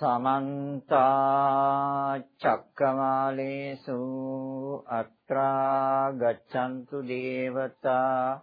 සමන්ත චක්කමාලේසු අත්‍රා ගච්ඡන්තු දේවතා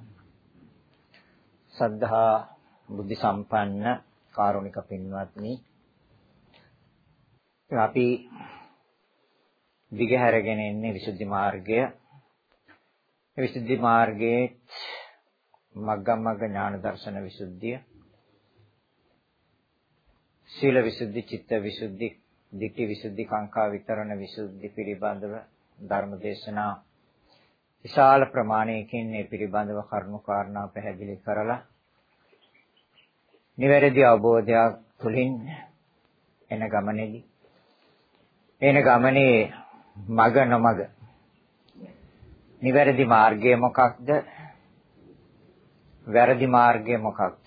සද්ධා බුද්ධ සම්පන්න කාරුණික පින්වත්නි. අපි දිගහැරගෙන ඉන්නේ විසුද්ධි මාර්ගය. විසුද්ධි මාර්ගයේ මග්ගමග්ග ඥාන දර්ශන විසුද්ධිය සීල විසුද්ධි, චිත්ත විසුද්ධි, ditthi විසුද්ධි, කාංකා විතරණ විසුද්ධි පිළිබඳව ධර්ම දේශනා විශාල ප්‍රමාණයකින් මේ පිළිබඳව කරුණු කාරණා පැහැදිලි කරලා නිවැරදි අවබෝධයක් තුළින් එන ගමනේදී එන ගමනේ මග නොමග නිවැරදි මාර්ගය මොකක්ද වැරදි මාර්ගය මොකක්ද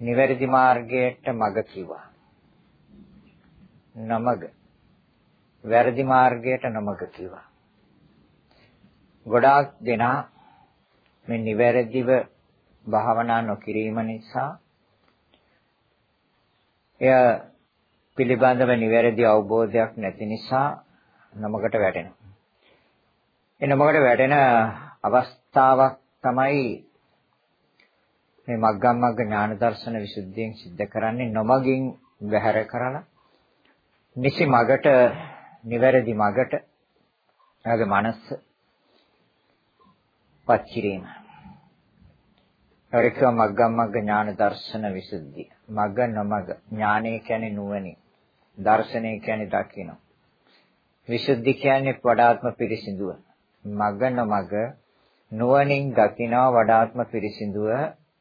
නිවැරදි මාර්ගයට මඟ කිව්වා. නමග. වැරදි මාර්ගයට නමග කිව්වා. ගොඩාක් දෙනා මේ නිවැරදිව භාවනා නොකිරීම නිසා එය පිළිබඳව නිවැරදි අවබෝධයක් නැති නිසා නමකට වැටෙනවා. ඒ නමකට වැටෙන අවස්ථාවක් තමයි මේ මග්ගම් මග්ග ඥාන දර්ශන විසුද්ධියෙන් සිද්ධ කරන්නේ නොමගින් බැහැර කරලා නිසි මගට නිවැරදි මගට එයාගේ මනස පච්චිරීම. ඒකම මග්ගම් මග්ග ඥාන දර්ශන විසුද්ධිය. මග්ග නොමග ඥානය කියන්නේ නුවණින්. දර්ශනය කියන්නේ දකින්න. විසුද්ධි කියන්නේ වඩාත්ම පිරිසිදුව. මග්ග නොමග නුවණින් දකිනවා වඩාත්ම පිරිසිදුව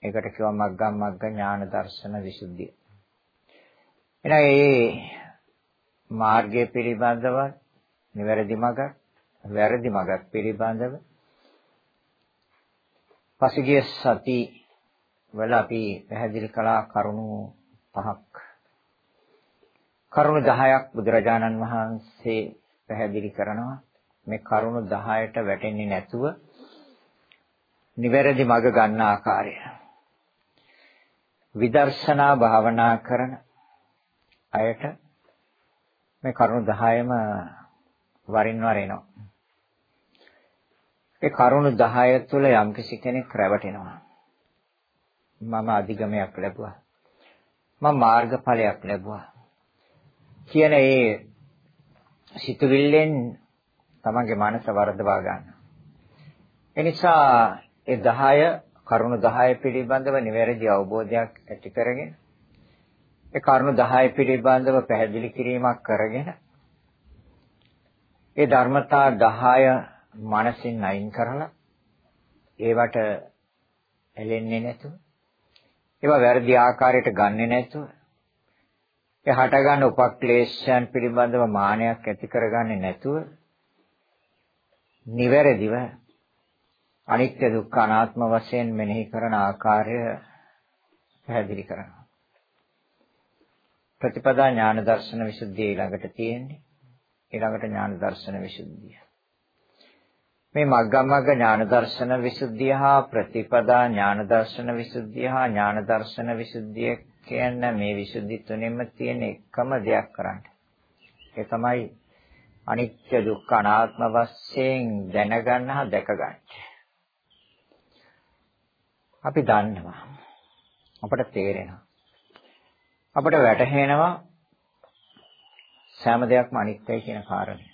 ඒකට කියවා මග්ගම් මග්ග ඥාන දර්ශන විසුද්ධිය. එහෙනම් මේ මාර්ගය පිළිබඳව නිවැරදි මඟ වැරදි මඟ පිළිබඳව පසුගිය සති වල අපි පැහැදිලි කළා කරුණු පහක් කරුණු 10ක් බුදුරජාණන් වහන්සේ පැහැදිලි කරනවා මේ කරුණු 10ට වැටෙන්නේ නැතුව නිවැරදි මඟ ගන්න ආකාරය විදර්ශනා භාවනා කරන අයට මේ කරුණු 10ම වරින් වර එනවා. ඒ කරුණු 10 තුළ යම්කිසි කෙනෙක් රැවටෙනවා. මම අධිගමයක් ලැබුවා. මම මාර්ගඵලයක් ලැබුවා. කියන ඒ සිතුවිල්ලෙන් තමන්ගේ මනස වර්ධවා ගන්න. එනිසා ඒ 10 කරුණු 10 පිළිබඳව නිවැරදි අවබෝධයක් ඇති කරගෙන ඒ කරුණු 10 පිළිබඳව පැහැදිලි කිරීමක් කරගෙන ඒ ධර්මතා 10 මනසින් අයින් කරලා ඒවට ඇලෙන්නේ නැතුව ඒවා වැරදි ආකාරයට ගන්නෙ නැතුව ඒ හටගන්න උපක්ලේශයන් පිළිබඳව මානයක් ඇති කරගන්නේ නැතුව නිවැරදිව අනිත්‍ය දුක්ඛ අනාත්ම වශයෙන් මෙනෙහි කරන ආකාරය පැහැදිලි කරනවා. ප්‍රතිපදා ඥාන දර්ශන විසුද්ධිය ඊළඟට තියෙන්නේ. ඊළඟට ඥාන දර්ශන විසුද්ධිය. මේ මග්ගමග්ග ඥාන දර්ශන විසුද්ධිය හා ප්‍රතිපදා ඥාන දර්ශන විසුද්ධිය හා ඥාන දර්ශන විසුද්ධිය කියන මේ විසුද්ධි තුනෙන්ම තියෙන එකම දෙයක් කරන්න. ඒ තමයි අනිත්‍ය දුක්ඛ අනාත්ම වශයෙන් දැනගන්න හා දැක ගන්න. අපි දන්නවා. අපට තේරෙනවා. අපට වැටහෙනවා සෑම දෙයක්ම අනිත්‍යයි කියන කාරණය.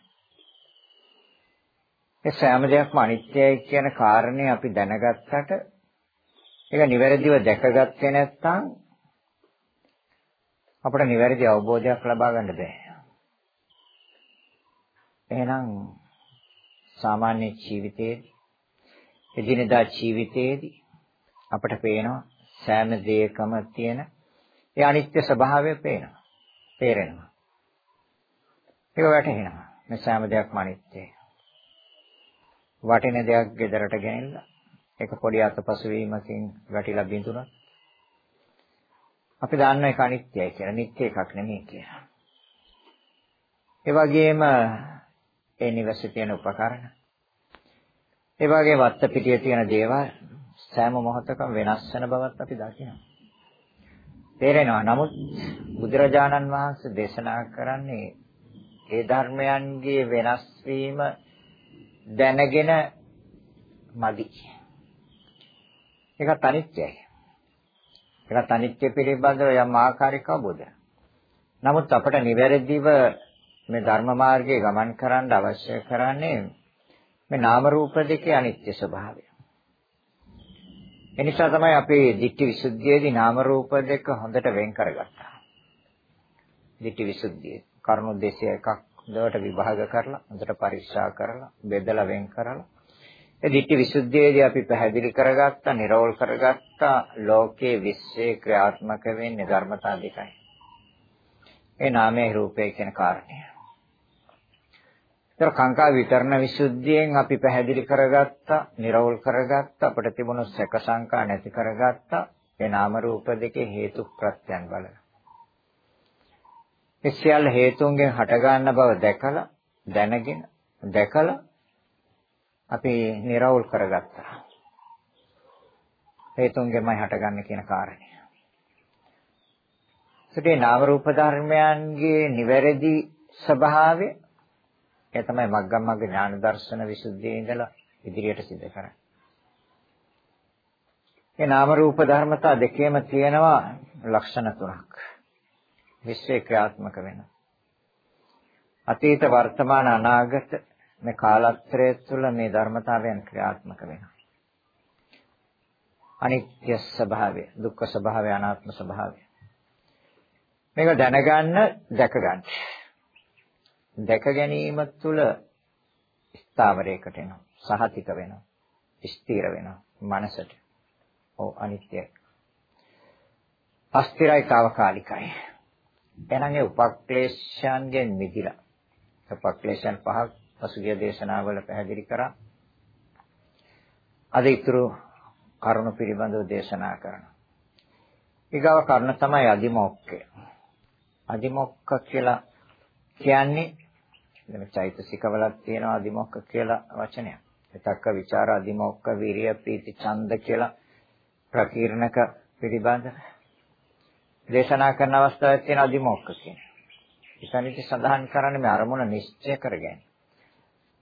ඒ සෑම දෙයක්ම අනිත්‍යයි කියන කාරණේ අපි දැනගත්තට ඒක නිවැරදිව දැකගත්තේ නැත්නම් අපට නිවැරදි අවබෝධයක් ලබා ගන්න බෑ. එහෙනම් සාමාන්‍ය ජීවිතයේදී එදිනෙදා ජීවිතයේදී අපට පේනවා සෑම දෙයකම තියෙන ඒ අනිත්‍ය ස්වභාවය පේනවා. තේරෙනවා. ඒක වැටහෙනවා. මේ සෑම දෙයක්ම අනිත්‍යයි. වටින දෙයක් ගෙදරට ගෙනින්න ඒක පොඩි අතපසු වීමකින් වැටිලා බිඳුනොත් අපි දන්න එක අනිත්‍යයි කියලා. නිත්‍ය එකක් නෙමෙයි කියලා. ඒ වගේම ඒ නිවසේ තියෙන උපකරණ ඒ වගේ වත්ත පිටියේ තියෙන දේවල් සෑම මොහොතකම වෙනස් වෙන බවත් අපි දකිනවා. තේරෙනවා. නමුත් බුදුරජාණන් වහන්සේ දේශනා කරන්නේ ඒ ධර්මයන්ගේ වෙනස් වීම දැනගෙන මදි. ඒකත් අනිත්‍යයි. ඒකත් අනිත්‍ය පිළිබඳව යම් ආකාරයක අවබෝධය. නමුත් අපට නිවැරදිව මේ ධර්ම මාර්ගයේ ගමන් කරන්න අවශ්‍ය කරන්නේ මේ නාම රූප දෙකේ අනිත්‍ය ස්වභාවය. එනිසා තමයි අපේ ditthi visuddhiයේදී නාම රූප දෙක හොඳට වෙන් කරගත්තා. ditthi visuddhiයේ කරුණු 201ක් හොඳට විභාග කරලා හොඳට පරික්ෂා කරලා බෙදලා වෙන් කරලා ඒ ditthi visuddhiයේදී අපි පැහැදිලි කරගත්තා, නිරෝල් කරගත්තා ලෝකයේ විශ්වයේ ක්‍රියාත්මක වෙන්නේ ධර්මතා දෙකයි. ඒ නාමයේ රූපේ කියන කාරණය. ඒතර කාංකා විතරණ විසුද්ධියෙන් අපි පැහැදිලි කරගත්තා, නිරවුල් කරගත්තා, අපිට තිබුණු සැක සංකා නැති කරගත්තා. ඒ නාම රූප දෙකේ හේතු ප්‍රත්‍යයන් බලන. ඒ සියල්ල හේතුන්ගෙන් හටගන්න බව දැකලා, දැනගෙන, දැකලා අපි නිරවුල් කරගත්තා. හේතුන්ගෙන්මයි හටගන්නේ කියන කාරණය. ඒකේ නාම රූප ධර්මයන්ගේ නිවැරදි ස්වභාවය ඒ තමයි මග්ගම් මග්ග ඥාන දර්ශන විසුද්ධියේ ඉඳලා ඉදිරියට සිද්ධ කරන්නේ. මේ නාම රූප ධර්මතා දෙකේම තියෙනවා ලක්ෂණ තුනක්. විශ්වේ ක්‍රියාත්මක වෙනවා. අතීත වර්තමාන අනාගත මේ කාලත්‍රය තුළ මේ ධර්මතාවයන් ක්‍රියාත්මක වෙනවා. අනිත්‍ය ස්වභාවය, දුක්ඛ ස්වභාවය, අනාත්ම ස්වභාවය. මේක දැනගන්න, දැක ගන්න. දැක ගැනීම තුළ ස්ථාවරයකට එනවා. සහතික වෙනවා. ස්ථිර වෙනවා. මනසට. ඔව් අනිත්‍යයි. අස්තිරයි తాවකාලිකයි. එහෙනම් ඒ උපක්ලේශයන්ගෙන් මිදිලා. උපක්ලේශයන් පහක් පසුගිය දේශනාවල පැහැදිලි කරා. අද ඊතුරු කරුණ පිළිබඳව දේශනා කරනවා. ඊගව කරුණ තමයි අදිමොක්කය. අදිමොක්ක කියලා කියන්නේ මේ චෛතසිකවලක් තියෙනවා අදිමොක්ක කියලා වචනයක්. එතක්ක ਵਿਚාර අදිමොක්ක විරිය ප්‍රීති ඡන්ද කියලා ප්‍රකීර්ණක පිළිබඳ දේශනා කරන අවස්ථාවක් තියෙන අදිමොක්ක කියන. ඉතින් සඳහන් කරන්නේ මේ අරමුණ නිශ්චය කරගන්න.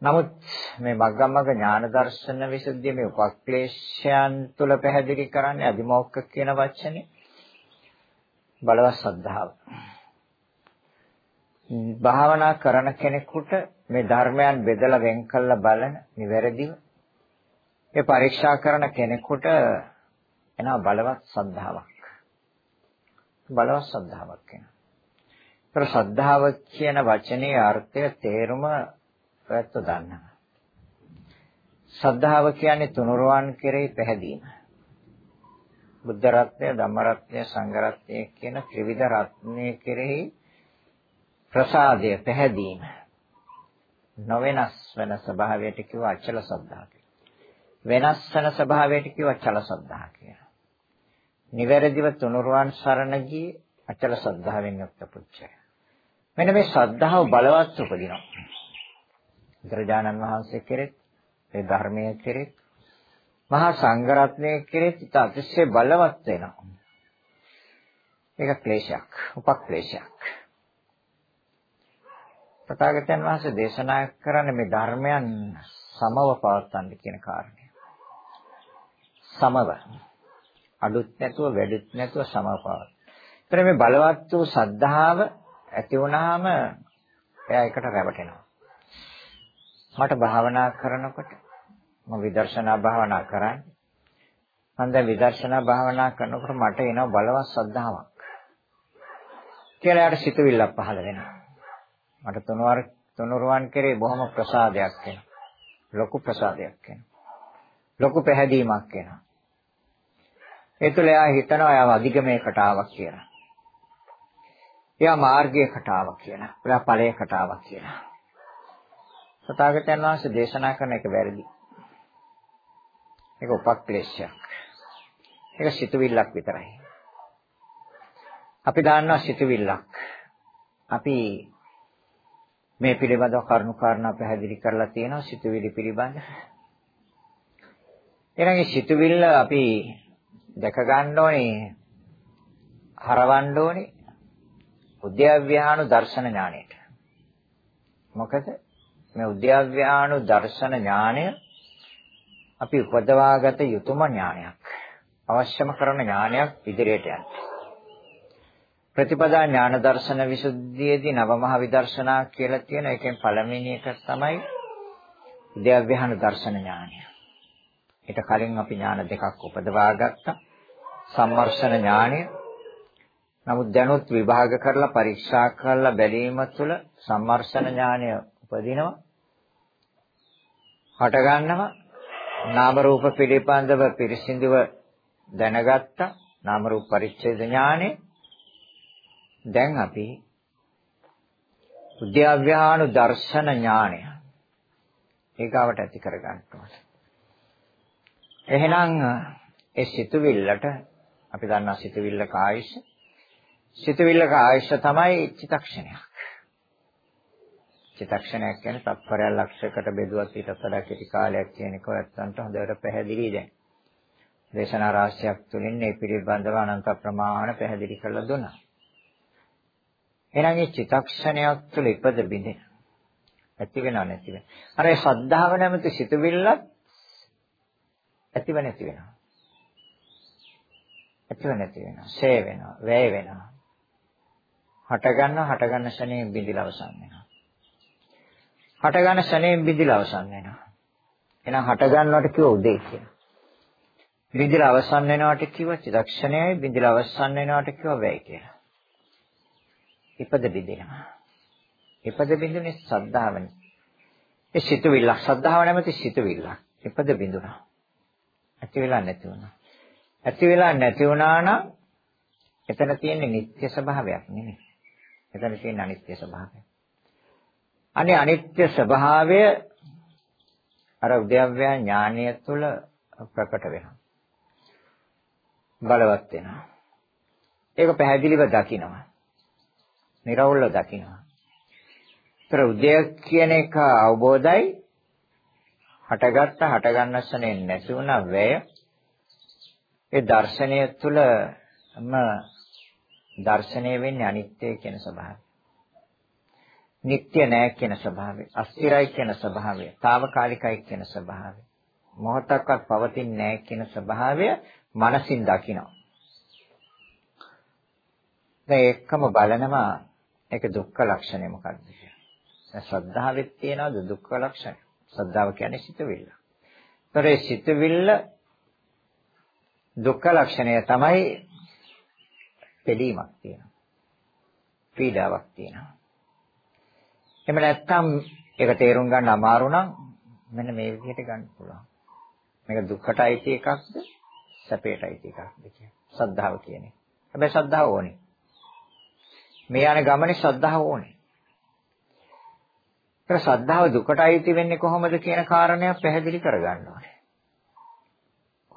නමුත් මේ මග්ගමග්ග ඥාන දර්ශන විසුද්ධිය මේ උපක්ලේශයන් තුල පැහැදිලි කරන්නේ අදිමොක්ක කියන වචනේ බලවත් ශ්‍රද්ධාව. භාවනා කරන කෙනෙකුට මේ ධර්මයන් බෙදලා වෙන් කළා බලන නිවැරදිව ඒ පරීක්ෂා කරන කෙනෙකුට එනවා බලවත් ශ්‍රද්ධාවක්. බලවත් ශ්‍රද්ධාවක් එනවා. ඒතර ශ්‍රද්ධාව කියන වචනේ අර්ථය තේරුම ඔයත් දන්නවා. ශ්‍රද්ධාව කියන්නේ තුනුරුවන් කෙරෙහි පැහැදීම. බුද්ධ රත්නය, ධම්ම රත්නය, සංඝ රත්නය කියන ත්‍රිවිධ රත්නය කෙරෙහි ප්‍රසාදය පැහැදීම. නොවෙනස් වෙන ස්වභාවයට කිව්ව අචල ශ්‍රද්ධා කියලා. වෙනස් වෙන ස්වභාවයට කිව්ව අචල ශ්‍රද්ධා කියලා. නිවැරදිව තුනුරුවන් සරණ ගියේ අචල ශ්‍රද්ධාවෙන් යුක්ත පුච්චය. මෙන්න මේ ශ්‍රද්ධාව බලවත් උපදිනවා. බුදුරජාණන් වහන්සේ කෙරෙත් ඒ ධර්මයේ කෙරෙත් මහා සංඝරත්නයේ කෙරෙත් අතිශය බලවත් වෙනවා. ඒක ක්ලේශයක්, උපක්ලේශයක්. තථාගතයන් වහන්සේ දේශනා කරන්නේ මේ ධර්මයන් සමව පවත්වන්න කියන කාරණය. සමව. අඩුත් නැතුව වැඩිත් නැතුව සමව පවත්වන්න. ඒතර මේ බලවත් වූ සද්ධාව ඇති වුණාම එයා එකට රැවටෙනවා. මට භාවනා කරනකොට මම විදර්ශනා භාවනා කරන්නේ. මම දැන් විදර්ශනා භාවනා කරනකොට මට එනවා බලවත් සද්ධාාවක්. කියලා යාට සිතුවිල්ලක් පහළ වෙනවා. මට තුනවර තුනුරුවන් කෙරේ බොහොම ප්‍රසාදයක් එනවා. ලොකු ප්‍රසාදයක් එනවා. ලොකු පැහැදීමක් එනවා. ඒ තුළ එයා හිතනවා එයා අධිගමයකට ආවක් කියලා. එයා මාර්ගයකට ආවක් කියලා. එයා ඵලයකට ආවක් කියලා. සතාගතයන් වහන්සේ දේශනා කරන එක වැරදි. ඒක උපක්ලේශයක්. ඒක සිතුවිල්ලක් විතරයි. අපි දන්නවා සිතුවිල්ලක්. අපි මේ පිළිබඳව කරුණු කාරණා පැහැදිලි කරලා තියෙනවා සිතුවිලි පිළිබඳ. එහෙනම් මේ සිතුවිල්ල අපි දැක ගන්න ඕනේ හරවන්න ඕනේ උද්‍යව්‍යානු දර්ශන ඥාණයට. මොකද මේ උද්‍යව්‍යානු දර්ශන ඥාණය අපි උපදවාගත යුතුම ඥානයක්. අවශ්‍යම කරන ඥානයක් ඉදිරියට යන්න. ප්‍රතිපදා ඥාන දර්ශන විසුද්ධියේදී නවමහ විදර්ශනා කියලා තියෙන එකෙන් පළවෙනි එක තමයි උද්‍යව්‍යානු දර්ශන ඥානය. ඊට කලින් අපි ඥාන දෙකක් උපදවා ගත්තා. සම්මර්ෂණ ඥානය නමුත් දැනුත් විභාග කරලා පරීක්ෂා කරලා බැලීම තුළ සම්මර්ෂණ ඥානය උපදිනවා. හට ගන්නවා. නාම රූප පිළිබඳව පිරිසිදුව දැනගත්තා. නාම රූප පරිච්ඡේද ඥානෙ. දැන් අපි උද්‍යව්‍යානු දර්ශන ඥානය ඒකවට ඇති කර ගන්න ඕනේ. එහෙනම් ඒ සිතුවිල්ලට අපි දන්නා සිතුවිල්ල කායිෂ සිතුවිල්ලක ආයශ තමයි චිතක්ෂණයක්. චිතක්ෂණයක් කියන්නේ තත්පරයක් ලක්ෂයකට බෙදුවත් ඊට වඩා කෙටි කාලයක් කියන එක ඔයත්තන්ට හොඳට පැහැදිලි දැන්. දේශනා රාශියක් තුලින් මේ පිළිබඳව අනන්ත ප්‍රමාණ පැහැදිලි කරලා දුන්නා. එහෙනම් මේ චිතක්ෂණයක් තුළ ඉපද බිඳෙන ඇතිව නැති වෙන. අර ඒ ශ්‍රද්ධාව නැමැති සිතුවිල්ලත් ඇතිව නැති වෙනවා. ඇතිව නැති වෙනවා. ෂේ වෙනවා. වැය වෙනවා. හට ගන්නවා හට ගන්න ශරණයෙන් බිඳිලා අවසන් වෙනවා. හට ගන්න ශරණයෙන් බිඳිලා අවසන් වෙනවා. එහෙනම් හට ගන්නවට කිව්ව උදේ කියලා. බිඳිලා අවසන් වෙනවට කිව්ව චිත්තක්ෂණයයි බිඳිලා අවසන් වෙනවට කිව්ව වැය කියලා. ඉපද බිඳිනවා. ඉපද බිඳුනේ ශ්‍රද්ධාවනේ. ඒ සිතුවිල්ල ශ්‍රද්ධාව නැමැති සිතුවිල්ල. ඉපද බිඳුනා. ඇති වෙලා නැති වුණා. ඇති වෙලා නැති වුණා නම් එතන තියෙන්නේ නිත්‍ය ස්වභාවයක් නෙමෙයි. එතන තියෙන අනිත්‍ය ස්වභාවය. අනේ අනිත්‍ය ස්වභාවය අර උද්‍යව්‍ය ඥානය තුළ ප්‍රකට වෙනවා. බලවත් වෙනවා. ඒක පැහැදිලිව දකිනවා. නිර්වෘල්ව දකිනවා. ඒතර උද්‍ය කියන එක අවබෝධයි හටගත්ත හටගන්න ශනේ නැති වුණා වැය ඒ දර්ශනය තුළම දර්ශනය වෙන්නේ අනිත්‍ය කියන ස්වභාවය. නිට්ටය නෑ කියන ස්වභාවය. අස්තිරයි කියන ස්වභාවය. తాවකාලිකයි කියන ස්වභාවය. මොහොතක්වත් පවතින්නේ නෑ කියන ස්වභාවය මනසින් දකිනවා. දැන් ඒකම බලනවා ඒක දුක්ඛ ලක්ෂණය මොකක්ද කියලා. දැන් ශ්‍රද්ධාවෙත් තියනවාද දුක්ඛ ලක්ෂණය? ශ්‍රද්ධාව කියන්නේ සිතවිල්ල. ඒතර ඒ සිතවිල්ල දුක්ඛ ලක්ෂණය තමයි පිළීමක් තියෙනවා. පීඩාවක් තියෙනවා. එහෙම නැත්නම් ඒක තේරුම් ගන්න අමාරු නම් මෙන්න මේ විදිහට ගන්න පුළුවන්. මේක දුක්කට අයිති එකක්ද සැපයට අයිති එකක්ද කියන ශ්‍රද්ධාව කියන්නේ. හැබැයි ශ්‍රද්ධාව ඕනේ. මේ යන ගමනේ ශ්‍රද්ධාව ඕනේ. ඒක ශ්‍රද්ධාව දුකට අයිති වෙන්නේ කොහොමද කියන කාරණය පැහැදිලි කරගන්න ඕනේ.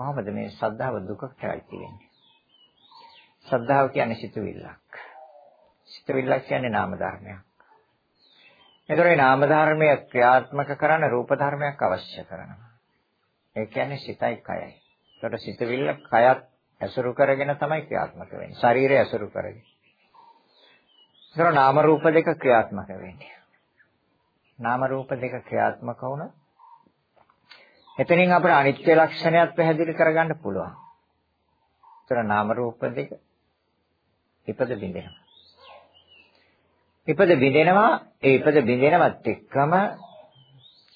කොහොමද මේ ශ්‍රද්ධාව දුකට අයිති වෙන්නේ? ශ්‍රද්ධාව කියන්නේ සිතුවිල්ලක්. සිතුවිල්ලක් කියන්නේ නාම ධර්මයක්. ඒතර ඒ නාම ධර්මය ක්‍රියාත්මක කරන්න රූප ධර්මයක් අවශ්‍ය කරනවා. ඒ කියන්නේ සිතයි කයයි. ඒතර සිතුවිල්ල කයත් ඇසුරු කරගෙන තමයි ක්‍රියාත්මක වෙන්නේ. ශරීරය ඇසුරු කරගෙන. ඒතර නාම රූප දෙක ක්‍රියාත්මක වෙන්නේ. නාම රූප දෙක ක්‍රියාත්මක වුණොත් එතනින් අපිට අනිත්‍ය ලක්ෂණයත් පැහැදිලි කරගන්න පුළුවන්. ඒතර නාම රූප දෙක ඉපද බිඳෙනවා. ඉපද බිඳෙනවා ඒ ඉපද බිඳෙනවත් එක්කම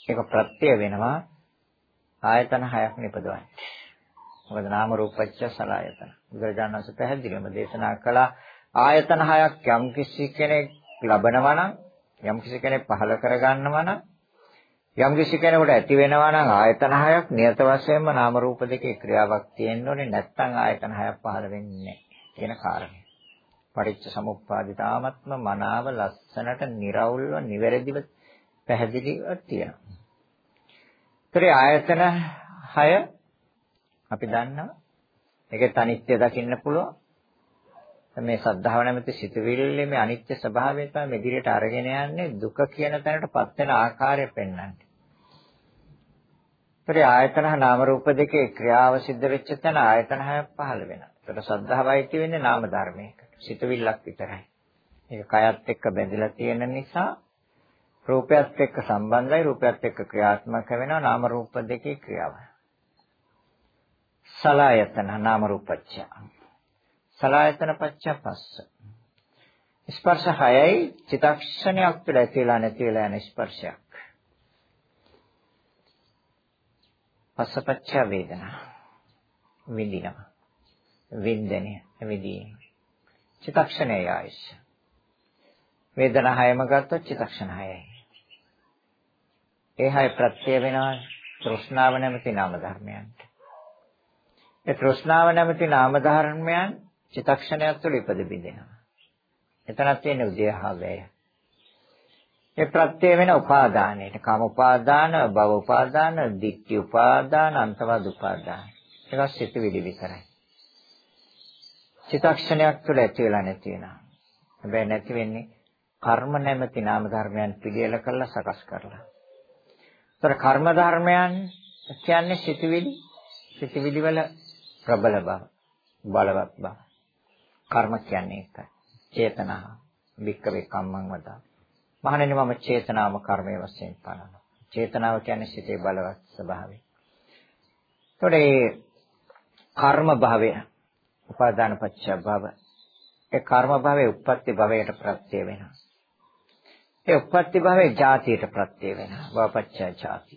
ඒක ප්‍රත්‍ය වෙනවා ආයතන හයක් නිපදවන්නේ. මොකද නාම රූපච්ච සලආයතන. බුදුරජාණන් වහන්සේ පැහැදිලිවම දේශනා කළා ආයතන හයක් යම් කිසි කෙනෙක් ලබනවා නම් යම් කිසි කෙනෙක් පහල කරගන්නවා නම් යම් කිසි කෙනෙකුට ඇති වෙනවා නම් ආයතන හයක් නියත වශයෙන්ම නාම රූප දෙකේ ක්‍රියාවක් තියෙන්න ඕනේ නැත්නම් ආයතන හයක් පහල වෙන්නේ නැහැ කියන කාරණය. පටිච්ච සමුප්පාදිතාමත්ම මනාව ලස්සනට निराවුල්ව නිවැරදිව පැහැදිලිව තියෙනවා. ඒතරේ ආයතන 6 අපි දන්නවා. ඒකේ අනිත්‍ය දකින්න පුළුවන්. මේ සද්ධාව නැමැති සිතුවිල්ලේ මේ අනිත්‍ය ස්වභාවය තමයි මෙදිරියට අරගෙන යන්නේ දුක කියන තැනටපත් වෙන ආකාරය පෙන්වන්නේ. ඒතරේ ආයතන නාම රූප දෙකේ ක්‍රියාව සිද්ධ වෙච්ච තැන ආයතන හයක් පහළ වෙනවා. ඒතර සද්ධාවයි තියෙන්නේ නාම ධර්මයකට. සිතුවිල්ලක් විතරයි. ඒක කයත් එක්ක බැඳිලා තියෙන නිසා රූපයත් එක්ක සම්බන්ධයි රූපයත් එක්ක ක්‍රියාත්මක වෙනවා නාම රූප දෙකේ ක්‍රියාව. සලායතන නාම රූපච්ඡ. සලායතන පච්ච පස්ස. ස්පර්ශ හයයි චිතක්ෂණයක් තුළ ඇතිලා නැතිලා යන ස්පර්ශයක්. පස්සපච්ච වේදනා. විඳිනවා. වින්දනය විදීම. චිතක්ෂණයයි ආයශ. වේදනා හයම ගත්තොත් චිතක්ෂණ හයයි. ඒ හය ප්‍රත්‍ය වෙනවා තෘෂ්ණාව නැමැති නාම ධර්මයන්ට. ඒ තෘෂ්ණාව නැමැති නාම ධර්මයන් චිතක්ෂණයක් තුළ ඉපද බිඳෙනවා. එතනක් තියෙන උදේහාවය. ඒ ප්‍රත්‍ය වෙන උපාදානයට කාම උපාදාන, භව උපාදාන, ditthi උපාදාන, අන්තවද උපාදාන. ඒක සිතුවිලි විතරයි. චිතක්ෂණයක් තුළ ඇති වෙලා නැති වෙනවා. හැබැයි නැති වෙන්නේ කර්ම නැමැති නාම ධර්මයන් පිළියෙල කරලා සකස් කරලා. ඒතර කර්ම ධර්මයන් කියන්නේ සිතුවිලි සිතුවිලි වල ප්‍රබල බව බලවත් බව කර්ම කියන්නේ ඒකයි චේතනා වික්කවේ කම්මං වදා මහණෙනි මම චේතනාව කර්මයේ වශයෙන් පනනවා චේතනාව කියන්නේ සිතේ බලවත් ස්වභාවය එතකොට ඒ කර්ම භාවය උපාදාන පත්‍ය භව ඒ කර්ම භවයේ උප්පත්ති භවයට ප්‍රත්‍ය වෙනවා ඒ උප්පත්ති භවයේ ජාතියට ප්‍රත්‍ය වෙනවා. භවපච්චය ජාති.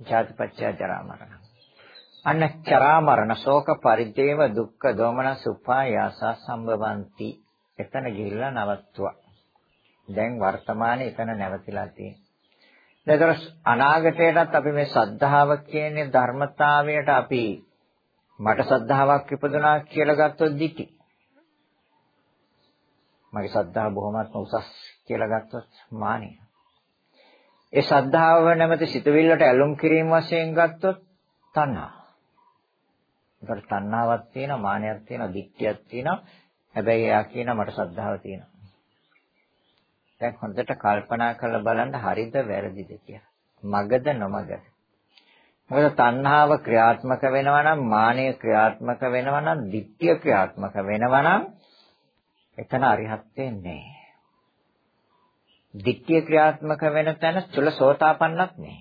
ජාතිපච්චය ජරා මරණ. අන්න චරා මරණ ශෝක පරිදේව දුක්ඛ දෝමනස් උපායාස සම්භවಂತಿ. එතන ගිහිල්ලා නවත්තුවා. දැන් වර්තමානයේ එතන නැවතිලා තියෙනවා. ඒතර අනාගතයටත් අපි මේ සද්ධාව කියන්නේ ධර්මතාවයට අපි මට සද්ධාාවක් ඉපදුනා කියලා ගත්තොත් දිටි. මගේ සද්ධා බොහොමත්ම උසස් කියලා ගත්තොත් මානිය. ඒ ශ්‍රද්ධාව නැමැති සිතවිල්ලට ඇලුම් කිරීම වශයෙන් ගත්තොත් තණ්හා. ඒකට තණ්හාවක් තියෙනවා, මානයක් තියෙනවා, දික්තියක් තියෙනවා. හැබැයි එයා කියනවා මට ශ්‍රද්ධාව තියෙනවා. දැන් හොඳට කල්පනා කරලා බලන්න හරිද වැරදිද කියලා. මගද නොමගද? මොකද තණ්හාව ක්‍රියාත්මක වෙනවා නම් මානය ක්‍රියාත්මක වෙනවා නම් දික්තිය ක්‍රියාත්මක වෙනවා නම් එතන අරිහත්ත්වේ නැහැ. දික්තිය ක්‍රියාත්මක වෙන තැන චුල සෝතාපන්නක් නෑ.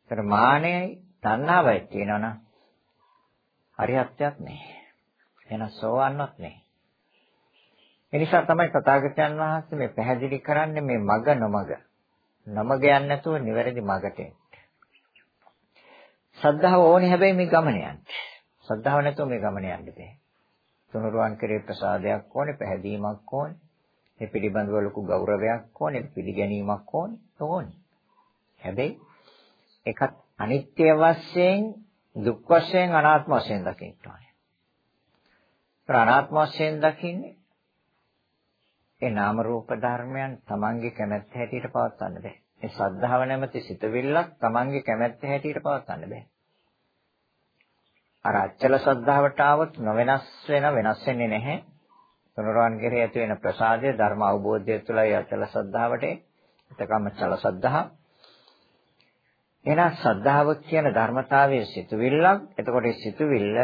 ඒතර මානෙයි තණ්හාවයි තියෙනවනම් හරියත්යක් නෑ. එහෙනම් සෝවන්නත් නෑ. ඒ නිසා තමයි තථාගතයන් වහන්සේ මේ පැහැදිලි කරන්නේ මේ මග නොමග. නොමග යන්නේ නැතුව නිවැරදි මගට එන්න. සද්ධාව ඕනේ හැබැයි මේ ගමන යන්න. සද්ධාව නැතුව මේ ගමන යන්න බෑ. තුනුරුවන් කෙරේ ප්‍රසාදයක් ඕනේ, පැහැදීමක් ඕනේ. මේ පිළිබඳව ලොකු ගෞරවයක් ඕනේ, පිළිගැනීමක් ඕනේ, ඕනේ. හැබැයි ඒකත් අනිත්‍ය වශයෙන්, දුක් වශයෙන්, අනාත්ම වශයෙන් දකින්න ඕනේ. අනාත්ම වශයෙන් දකින්නේ ඒ නාම රූප ධර්මයන් තමන්ගේ කැමැත්ත හැටියට පවත්වන්න බෑ. ඒ සද්ධාව නැමැති සිතවිල්ලක් තමන්ගේ කැමැත්ත හැටියට පවත්වන්න බෑ. අර අචල ශ්‍රද්ධාවට આવොත් නොවෙනස් වෙන වෙනස් වෙන්නේ නැහැ. තුනරුවන් කෙරෙහි ඇති වෙන ප්‍රසාදය ධර්ම අවබෝධය තුළයි අචල ශ්‍රද්ධාවට එතකම චල ශ්‍රද්ධාව එහෙනම් ශ්‍රද්ධාව කියන ධර්මතාවයේ සිතුවිල්ලක් එතකොට ඒ සිතුවිල්ල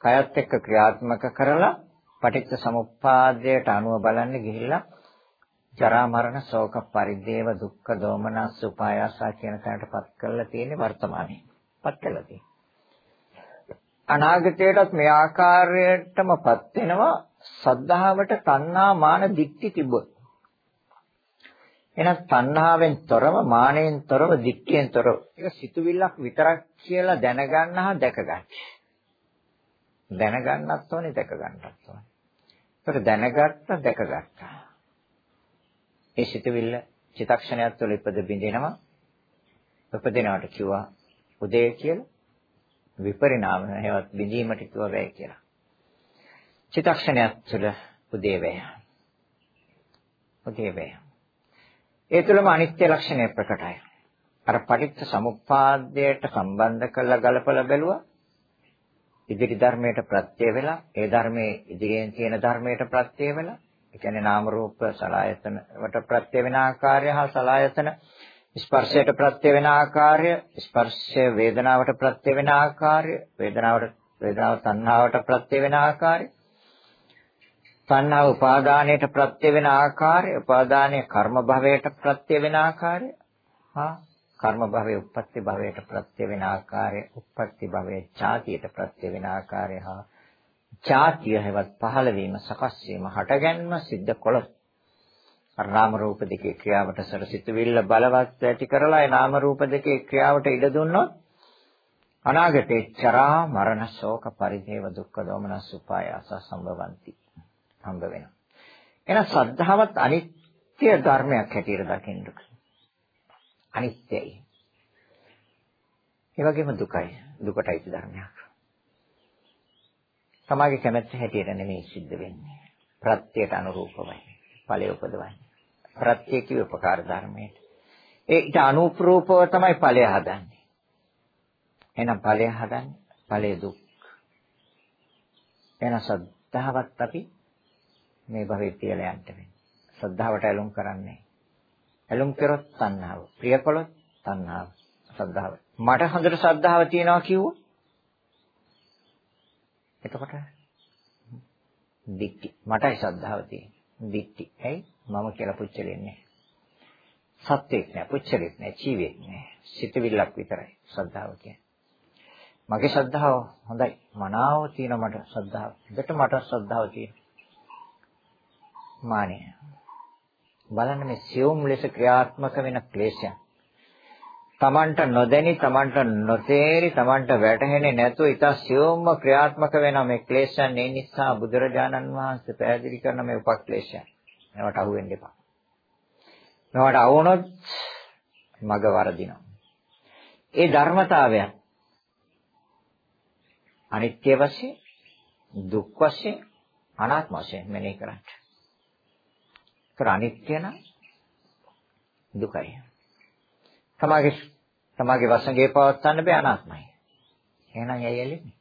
කයත් එක්ක ක්‍රියාත්මක කරලා පටිච්ච සමුප්පාදයට අනුව බලන්න ගිහිල්ලා ජරා මරණ ශෝක පරිදේව දුක්ඛ දෝමනස් උපායාස කියන තැනටපත් කරලා තියෙන්නේ වර්තමානයේ. පත් කරලා තියෙන්නේ. අනාගතයටත් මේ ආකාරයටමපත් වෙනවා සද්ධාවට තණ්හා මාන දික්ටි තිබ්බොත්. එහෙනම් තණ්හාවෙන් තොරව මානෙන් තොරව දික්තියෙන් තොරව ඒක සිතුවිල්ලක් විතරක් කියලා දැනගන්න හා දැක ගන්න. දැනගන්නත් ඕනේ දැක ගන්නත් ඕනේ. ඒක දැනගත්ත දැකගත්තා. ඒ සිතුවිල්ල චිතක්ෂණයක් තුළ ඉපද බින්දිනවා. උපදිනවට කිව්වා උදේ කියලා. විපරිණාම හේවත් බිඳීමට කිව්වා වැය කියලා. චිතක්ෂණයක් තුළ උදේ වැය. උදේ වැය. ඒ තුළම අනිත්‍ය ලක්ෂණය ප්‍රකටයි. අර පටිච්ච සමුප්පාදයට සම්බන්ධ කරලා ගලපලා බැලුවා. ඉදිරි ධර්මයට ප්‍රත්‍ය වෙලා ඒ ධර්මයේ ඉදිරියෙන් තියෙන ධර්මයට ප්‍රත්‍ය වෙලා ඒ කියන්නේ නාම රූප සලආයතන වට ප්‍රත්‍ය වෙන ආකාරය හා සලආයතන ස්පර්ශයට ප්‍රත්‍ය වෙන ආකාරය ස්පර්ශය වේදනාවට ප්‍රත්‍ය වෙන ආකාරය වේදනාවට වේදනාව තණ්හාවට ප්‍රත්‍ය වෙන ආකාරය තණ්හා උපාදානයට ප්‍රත්‍ය වෙන ආකාරය උපාදානයේ කර්ම භවයට ප්‍රත්‍ය වෙන ආකාරය හා කර්ම භවයේ උප්පත්ති භවයට ප්‍රත්‍ය වෙන ආකාරය උප්පත්ති භවයේ ඡාතියට ප්‍රත්‍ය වෙන ආකාරය හා ඡාතිය හැවත් පහළ වීම සකස් වීම හටගැන්ම සිද්ධ කොළොත් අර නාම රූප දෙකේ ක්‍රියාවට සරසිතවිල්ල බලවත් ඇති කරලා ඒ නාම රූප දෙකේ ක්‍රියාවට ඉඩ දුන්නොත් අනාගතේ චරා මරණ ශෝක පරිදේව දුක්ඛ දෝමනස් උපායාස සම්භවಂತಿ හම්බ වෙනවා. එහෙනම් ශ්‍රද්ධාවත් අනිත්‍ය ධර්මයක් හැටියට දකින්න අනිත්‍යයි ඒ වගේම දුකයි දුකටයි ධර්මයක් සමාගේ කැමැත්ත හැටියට නෙමෙයි සිද්ධ වෙන්නේ. ප්‍රත්‍යයට අනුරූපවයි. ඵලය උපදවන්නේ. ප්‍රත්‍ය කිව්ව උපකාර ධර්මයට. ඒට අනුප්‍රූපව තමයි ඵලය හදන්නේ. එහෙනම් ඵලය හදන්නේ ඵලය දුක්. එහෙනම් සද්ධාවත් අපි මේ භවෙ තියලා යන්න වෙන්නේ. සද්ධාවට ඇලුම් කරන්නේ. ඇලුම් කරොත් තණ්හාව. ප්‍රිය කළොත් තණ්හාව. සද්ධාව. මට හොඳට සද්ධාව තියෙනවා කිව්වොත් එතකොට දික්ටි. මටයි ශ්‍රද්ධාව තියෙන්නේ. දික්ටි. ඇයි? මම කියලා පුච්චලෙන්නේ නැහැ. සත්‍යෙක් නෑ පුච්චලෙක් නෑ ජීවෙක් නෑ සිතවිල්ලක් විතරයි ශ්‍රද්ධාව කියන්නේ. මගේ ශ්‍රද්ධාව හොඳයි. මනාව තියෙන මට ශ්‍රද්ධාව. දෙට මට ශ්‍රද්ධාව තියෙන මානිය. බලන්න මේ සියුම් ලෙස ක්‍රියාත්මක වෙන ක්ලේශයන් තමන්ට නොදැනි තමන්ට නොතේරි තමන්ට වැටහෙන්නේ නැතුව ඊට සියුම්ම ක්‍රියාත්මක වෙන මේ ක්ලේශයන් ඒ නිසා බුදුරජාණන් වහන්සේ පැහැදිලි කරන මේ උපක්ලේශයන් මේවට අහු වෙන්න එපා. මේවට අවුනොත් මග වරදිනවා. ඒ ධර්මතාවයන් අනිත්‍ය වශයෙන් දුක් වශයෙන් අනාත්ම වශයෙන් මෙනෙහි කරන්න. ඒතර අනිත්‍ය නම් දුකයි. තමාගේ තමාගේ වසඟේ පවත්වන්න බෑ අනාත්මයි. එහෙනම් ඇයි එල්ලෙන්නේ?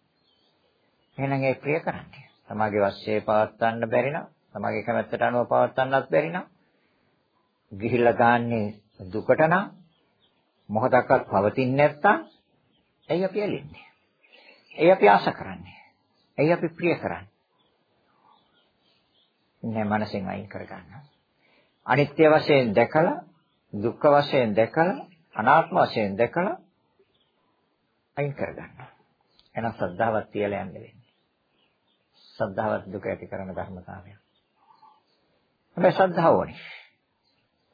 එහෙනම් ඒ ප්‍රිය කරන්නේ. තමාගේ වශයේ පවත්වන්න බැරි නම්, තමාගේ කැමැත්තට අනුව පවත්වන්නත් බැරි නම්, ගිහිල්ලා ගාන්නේ දුකට නම් මොහොතක්වත් පවතින්නේ නැත්තම් ඇයි අපි ඇලෙන්නේ? ඇයි අපි ආශ කරන්නේ? ඇයි අපි ප්‍රිය කරන්නේ? නෑ මනසෙන් අයින් කරගන්න. අනිත්‍ය වශයෙන් දැකලා, දුක්ඛ වශයෙන් දැකලා අනාත්ම වශයෙන් දැකලා අයින් කරගන්නවා. එහෙනම් ශ්‍රද්ධාවක් තියලා යන්න වෙන්නේ. ශ්‍රද්ධාවත් දුක ඇති කරන ධර්මතාවයක්. හැබැයි ශ්‍රද්ධාව ඕනේ.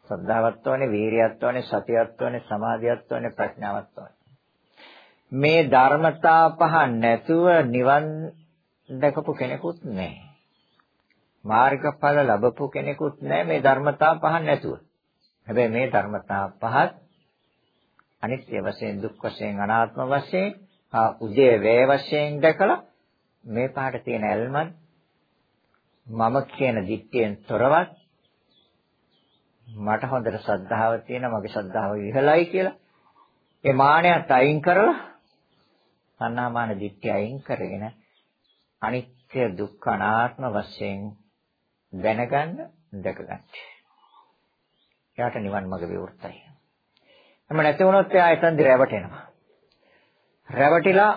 ශ්‍රද්ධාවත් ඕනේ, වීරියත් ඕනේ, සතියත් ඕනේ, සමාධියත් ඕනේ, ප්‍රඥාවත් ඕනේ. මේ ධර්මතා පහ නැතුව නිවන් දැකපු කෙනෙකුත් නැහැ. මාර්ගඵල ලැබපු කෙනෙකුත් නැහැ මේ ධර්මතා පහ නැතුව. හැබැයි මේ ධර්මතා පහත් අනිත්‍ය වශයෙන් දුක් වශයෙන් අනාත්ම වශයෙන් ආ උදේ වේ වශයෙන් දැකලා මේ පහට තියෙන ඇල්මත් මම කියන දිට්ඨියෙන් තොරවත් මට හොඳට ශ්‍රද්ධාව තියෙන මගේ ශ්‍රද්ධාව ඉහළයි කියලා ඒ මානයත් අයින් කරලා සන්නාමාන දිට්ඨිය අයින් කරගෙන අනිත්‍ය දුක්ඛ අනාත්ම වශයෙන් දැනගන්න දැකගන්න. එයාට නිවන් මඟ විවෘතයි. එම නැති වුණොත් එයා එතනදි රැවටෙනවා. රැවටිලා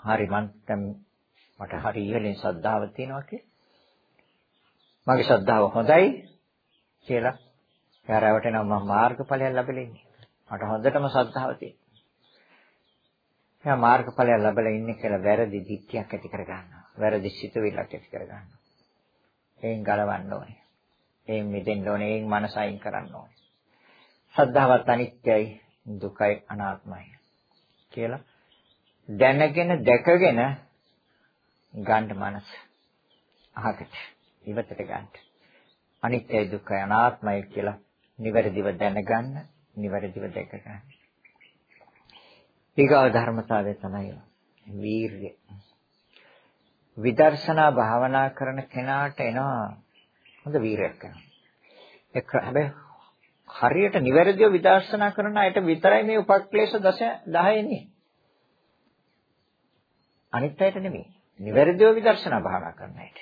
හරි මං දැන් මට හරි ඉහළින් ශ්‍රද්ධාව තියෙනවා කිය. මගේ ශ්‍රද්ධාව හොඳයි කියලා එයා රැවටෙනවා මම මාර්ගඵලයක් ලැබෙලා ඉන්නේ. මට හොඳටම ශ්‍රද්ධාව තියෙනවා. එයා මාර්ගඵලයක් ලැබලා ඉන්නේ කියලා වැරදි දික්තියක් ඇති කර ගන්නවා. වැරදි සිතුවිල්ලක් ඇති කර ගන්නවා. එයින් ගලවන්න ඕනේ. එයින් මිදෙන්න ඕනේ. එයින් මනස අයින් කරන්න ඕනේ. ශ්‍රද්ධාවත් අනිත්‍යයි, දුකයි, අනාත්මයි කියලා දැනගෙන දැකගෙන ගන්න මනස අහකට ඉවතට ගන්න. අනිත්‍යයි දුක්ඛයි අනාත්මයි කියලා නිවැරදිව දැනගන්න, නිවැරදිව දැක ගන්න. ඊගාව ධර්මතාවය තමයි වීර්ය. විදර්ශනා භාවනා කරන කෙනාට එනවා හොඳ වීරයක් කරනවා. ඒක හැබැයි හරියට නිවැරදිව විදර්ශනා කරන අයට විතරයි මේ උපක්ලේශ 10 එන්නේ. අනිත් අයට නෙමෙයි. නිවැරදිව විදර්ශනා භාවනා කරන අයට.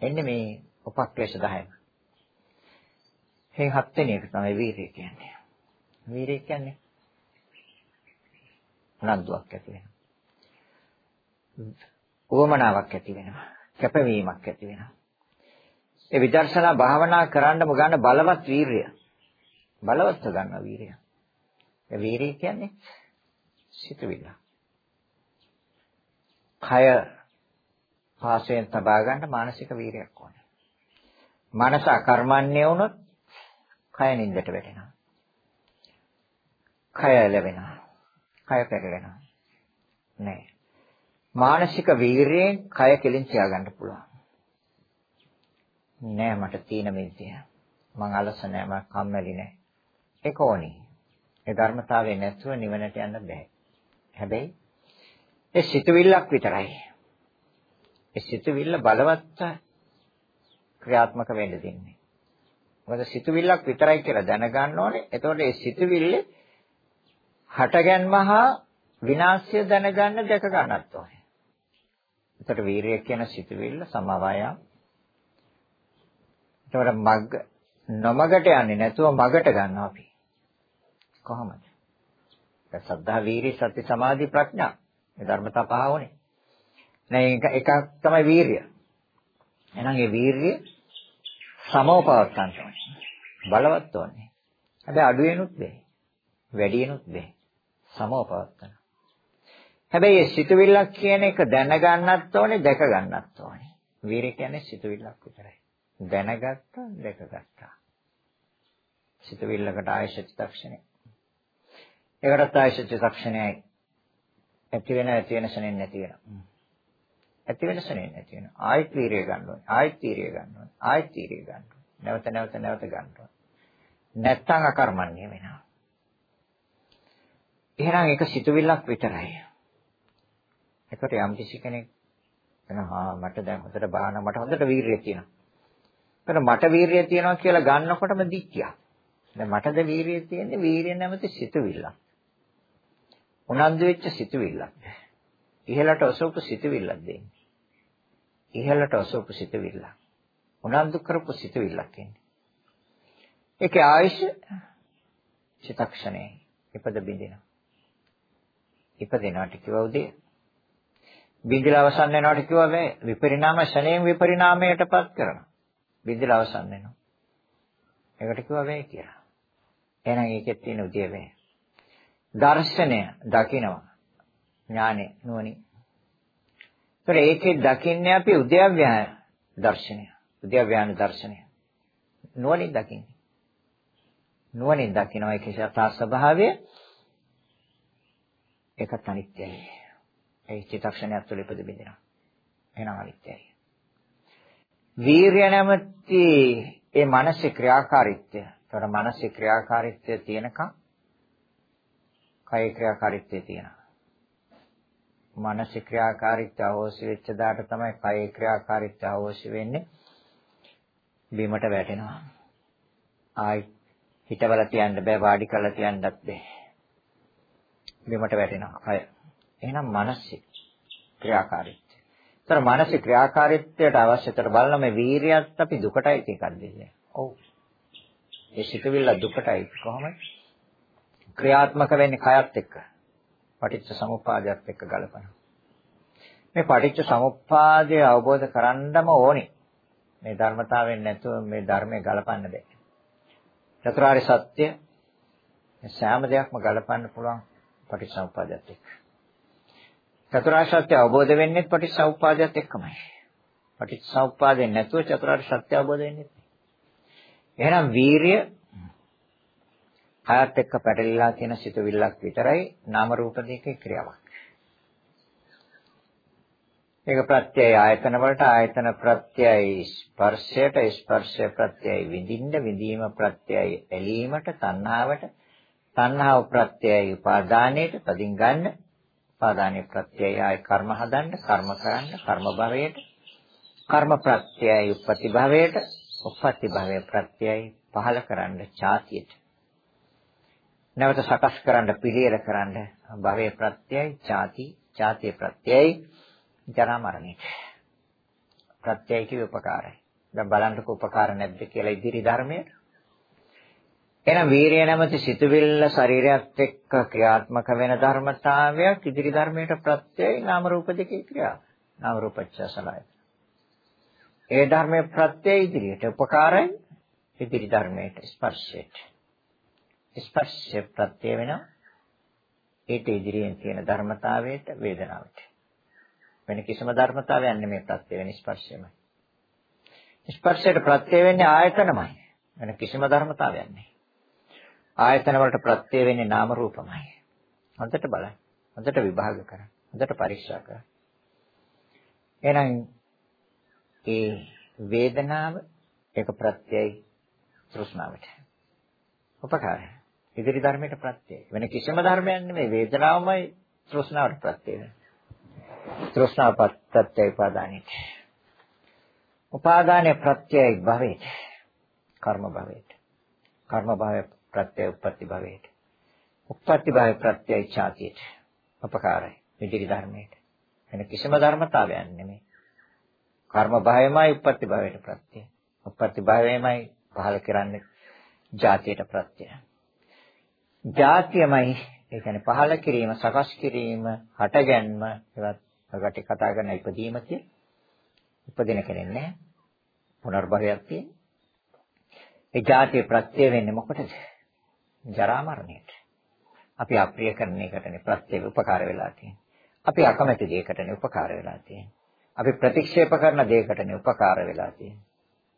එන්නේ මේ උපක්ලේශ 10ම. මේ හත් වෙනි එක තමයි වීරිය කියන්නේ. වීරිය කියන්නේ උනන්දුවක් ඇති වෙනවා. උවමනාවක් ඇති වෙනවා. කැපවීමක් ඇති වෙනවා. ඒ විදර්ශනා භාවනා කරන්නම ගන්න බලවත් වීරිය. බලවත් ගන්න වීරිය. ඒ වීරිය කියන්නේ සිතුවිල්ල. කය පාසයෙන් තබා ගන්න මානසික වීරියක් ඕනේ. මනස අකර්මන්නේ වුණොත් කය නින්දට වැටෙනවා. කය ලැබෙනවා. කය පෙරලෙනවා. නෑ. මානසික වීරියෙන් කය කෙලින් තියාගන්න පුළුවන්. නෑ මට තීන මිද්‍ය. මං අලස නෑ මං කම්මැලි නෑ. ඒක ඕනි. ඒ ධර්මතාවය නැතුව නිවනට යන්න බෑ. හැබැයි ඒ සිතුවිල්ලක් විතරයි. ඒ සිතුවිල්ල බලවත් ක්‍රියාත්මක වෙන්න දෙන්නේ. මොකද සිතුවිල්ලක් විතරයි කියලා දැනගන්න ඕනේ. එතකොට ඒ සිතුවිල්ල හටගන්ම හා විනාශය දැනගන්න දැක ගන්නත් ඕනේ. එතකොට වීරිය කියන සිතුවිල්ල සමවයම්. එතකොට මග්ග නොමගට යන්නේ නැතුව මගට ගන්නවා අපි. කොහොමද? සද්ධා වීරිය සති සමාධි ප්‍රඥා මේ ධර්මතා පහ ඕනේ. දැන් එක එකක් තමයි වීරිය. එහෙනම් ඒ වීරිය සමව පවත්වන්න ඕනේ. බලවත් ඕනේ. හැබැයි අඩු වෙනුත් බෑ. වැඩි වෙනුත් බෑ. සමව පවත්වන්න. හැබැයි මේ සිතුවිල්ලක් කියන එක දැනගන්නත් ඕනේ, දැක ගන්නත් ඕනේ. වීරිය කියන්නේ සිතුවිල්ලක් විතරයි. දැනගත්තා, දැකගත්තා. සිතුවිල්ලකට ආයශ චිත්තක්ෂණය. ඒකටත් ආයශ චිත්තක්ෂණයයි. ඇති වෙන ඇති වෙන ශරෙන් නැති වෙනවා. ඇති වෙන ශරෙන් නැති වෙනවා. ආයෙත් වීරිය ගන්න ඕනේ. ආයෙත් වීරිය ගන්න ඕනේ. ආයෙත් වීරිය ගන්න ඕනේ. නැවත නැවත නැවත ගන්න ඕනේ. නැත්තම් අකර්මණ්‍ය වෙනවා. එහෙනම් ඒක සිතුවිල්ලක් විතරයි. ඒකට යම් කිසි කෙනෙක් එනවා මට දැන් හොඳට බාහන මට හොඳට වීරිය තියෙනවා. ඒකට මට වීරිය තියෙනවා කියලා ගන්නකොටම දික්කියක්. දැන් මටද වීරිය තියෙන්නේ වීරිය නැමැති සිතුවිල්ලක්. උනන්දු වෙච්ච සිතුවිල්ලක්. ඉහළට ඔසවපු සිතුවිල්ලක් දෙන්නේ. ඉහළට ඔසවපු සිතුවිල්ලක්. උනන්දු කරපු සිතුවිල්ලක් එන්නේ. ඒකේ ආයශ චිතක්ෂණේ ඉපද බින්දිනවා. ඉපදෙනාට කිව්ව උදේ. බින්දිලා අවසන් වෙනවට කිව්ව මේ විපරිණාම ශණයෙන් විපරිණාමයටපත් කරනවා. බින්දිලා අවසන් වෙනවා. ඒකට කිව්ව වේ කියලා. එහෙනම් ඒකෙත් තියෙන උදේ වේ. දර්ශනය දකිනවා. ඥානෙ නුවණි. ඒතර ඒකේ දකින්නේ අපි උද්‍යව්‍යාන දර්ශනය. උද්‍යව්‍යාන දර්ශනය. නුවණින් දකින්නේ. නුවණින් දකිනවා ඒකේ යථා ස්වභාවය. ඒකත් අනිත්‍යයි. ඒ චිත්තක්ෂණයත් තුළ ඉපද බින්දිනවා. එහෙනම් අනිත්‍යයි. වීර්ය නැමැති ඒ මානසික ක්‍රියාකාරීත්වය. ඒතර මානසික ක්‍රියාකාරීත්වය තියෙනකම් කය ක්‍රියාකාරීත්වය තියෙනවා. මානසික ක්‍රියාකාරීත්වය අවශ්‍ය වෙච්ච දාට තමයි කය ක්‍රියාකාරීත්වය අවශ්‍ය වෙන්නේ. බිමට වැටෙනවා. ආයි හිටවල තියන්න බෑ වාඩි කරලා තියන්නත් බෑ. බිමට වැටෙනවා කය. එහෙනම් මානසික ක්‍රියාකාරීත්වය. ඒතර මානසික ක්‍රියාකාරීත්වයට අවශ්‍යතර බලන මේ වීරියත් අපි දුකටයි තිකන්නේ. ඔව්. ඒ සිතුවිල්ල දුකටයි කොහොමද? ක්‍රියාත්මක වෙන්නේ කයත් එක්ක. පටිච්ච සමුප්පාදයට එක්ක ගලපනවා. මේ පටිච්ච සමුප්පාදය අවබෝධ කරගන්නම ඕනේ. මේ ධර්මතාවයෙන් නැතුව මේ ධර්මය ගලපන්න බෑ. චතුරාර්ය සත්‍ය සෑම දෙයක්ම ගලපන්න පුළුවන් පටිච්චසමුප්පාදයට එක්ක. චතුරාර්ය සත්‍ය අවබෝධ වෙන්නේ පටිච්චසමුප්පාදයට එක්කමයි. පටිච්චසමුප්පාදයෙන් නැතුව චතුරාර්ය සත්‍ය අවබෝධ වෙන්නේ නැහැ. එහෙනම් වීරිය කායත් එක්ක පැටලිලා තියෙන සිතුවිල්ලක් විතරයි නාම රූප දෙකේ ක්‍රියාවක්. ඒක ප්‍රත්‍යය ආයතන වලට ආයතන ප්‍රත්‍යයයි ස්පර්ශයට ස්පර්ශය ප්‍රත්‍යයයි විඳින්න විඳීම ප්‍රත්‍යයයි ඇලීමට තණ්හාවට තණ්හාව ප්‍රත්‍යයයි උපාදානයට පදින් ගන්න උපාදානයේ ප්‍රත්‍යයයි ආය කර්ම හදන්න කර්ම කරන්න කර්ම භවයට කර්ම ප්‍රත්‍යයයි උපපති භවයට උපපති භවයේ ප්‍රත්‍යයයි පහල කරන්න ඡාතියට නැවත සකස් කරන්න පිළියෙල කරන්න භවයේ ප්‍රත්‍යයයි ඡාති ඡාතියේ ප්‍රත්‍යයයි ජරා මරණයට. ප්‍රත්‍යය කිව්ව උපකාරයි. දැන් බලන්නකො උපකාර නැද්ද කියලා ඉදිරි ධර්මයේ. එහෙනම් වීරිය නැමැති සිතුවිල්ල ශරීරයත් එක්ක ක්‍රියාත්මක වෙන ධර්මතාවයක් ඉදිරි ධර්මයට ප්‍රත්‍යයයි නාම රූප දෙකේ ක්‍රියාව. නාම රූපච්ඡසලයි. ඒ ධර්මයේ ප්‍රත්‍යය ඉදිරියට උපකාරයි ඉදිරි ධර්මයට ස්පර්ශයට. ස්පර්ශය ප්‍රත්‍ය වෙනවා ඒට ඉදිරියෙන් තියෙන ධර්මතාවයට වේදනාවට. වෙන කිසිම ධර්මතාවයක් නෙමෙයි ප්‍රත්‍ය වෙන ස්පර්ශයමයි. ස්පර්ශයට ප්‍රත්‍ය වෙන්නේ ආයතනමයි. වෙන කිසිම ධර්මතාවයක් නැහැ. ආයතන වලට ප්‍රත්‍ය වෙන්නේ නාම රූපමයි. හොඳට බලන්න. හොඳට විභාග කරන්න. හොඳට පරීක්ෂා කරන්න. එහෙනම් ඒ වේදනාව ඒක ප්‍රත්‍යයයි තෘෂ්ණාවට. උපකාරය. ඉදිරි ධර්මයට ප්‍රත්‍යයයි. වෙන කිසිම ධර්මයක් නෙමෙයි වේදනාවමයි තෘෂ්ණාවට ප්‍රත්‍ය වෙන්නේ. තෘෂ්ණා ප්‍රත්‍යය උපාදානෙට. උපාදානයේ ප්‍රත්‍යය භවෙට. කර්ම භවෙට. කර්ම භවයේ ප්‍රත්‍යය උපපති භවෙට. උපපති භවයේ ප්‍රත්‍යය ඡාතියට. අපකාරයි. විදිරි ධර්මයට. වෙන කිසිම ධර්මතාවයක් නෙමෙයි. කර්ම භවයමයි උපපති භවයට ප්‍රත්‍යය. උපපති භවයමයි පහල කරන්නේ ජාතියට ප්‍රත්‍යය. ජාතියමයි ඒ කියන්නේ පහල කිරීම, සකස් කිරීම, හටගැන්ම, ඒවත් ඔකට කතා කරන ඉපදීම කිය. ඉපදින කෙනෙක් නැහැ. පුනර්භවයක් තියෙන. ඒ જાතිය ප්‍රත්‍ය වෙන්නේ මොකටද? ජරා මරණයට. අපි අප්‍රිය කරන එකටනේ ප්‍රත්‍ය උපකාර වෙලා තියෙන්නේ. අපි අකමැති දෙයකටනේ උපකාර වෙලා තියෙන්නේ. අපි ප්‍රතික්ෂේප කරන දෙයකටනේ උපකාර වෙලා තියෙන්නේ.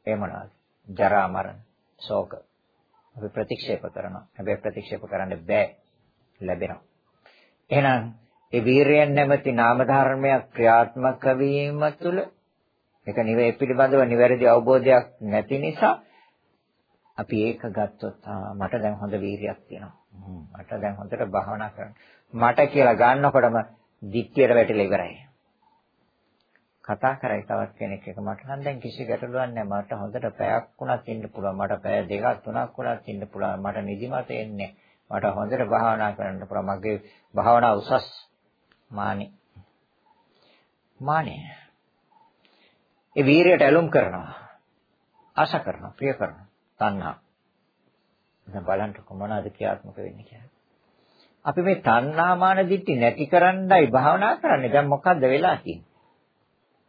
ඒ මොනවාද? ජරා මරණ, ශෝක. අපි ප්‍රතික්ෂේප කරනවා. හැබැයි ප්‍රතික්ෂේප කරන්න බෑ. ලැබෙනවා. එහෙනම් ඒ වීරයන් නැමැති නාම ධර්මයක් ක්‍රියාත්මක වීම තුළ ඒක නිවේ පිළිබඳව නිවැරදි අවබෝධයක් නැති නිසා අපි ඒක ගත්තොත් මට දැන් හොඳ වීරියක් තියෙනවා. මට දැන් හොඳට භාවනා කරන්න. මට කියලා ගන්නකොටම දික්තියට වැටිලා ඉවරයි. කතා කරයි තවත් කෙනෙක් එක මට නම් දැන් කිසි ගැටලුවක් නැහැ. මට හොඳට පැයක් වුණත් ඉන්න පුළුවන්. මට පැය දෙකක් තුනක් වුණත් ඉන්න පුළුවන්. මට නිදිමත එන්නේ. මට හොඳට භාවනා කරන්න පුළුවන්. මගේ භාවනා උසස් මානෙ. මානෙ. ඒ වීරියට ඇලුම් කරනවා. ආශා කරනවා, ප්‍රිය කරනවා. තණ්හා. දැන් බලන්න මොනවද ක්‍රියාත්මක වෙන්නේ කියලා. අපි මේ තණ්හා මාන දිට්ටි නැති කරන්නයි භාවනා කරන්නේ. දැන් මොකද්ද වෙලා තියෙන්නේ?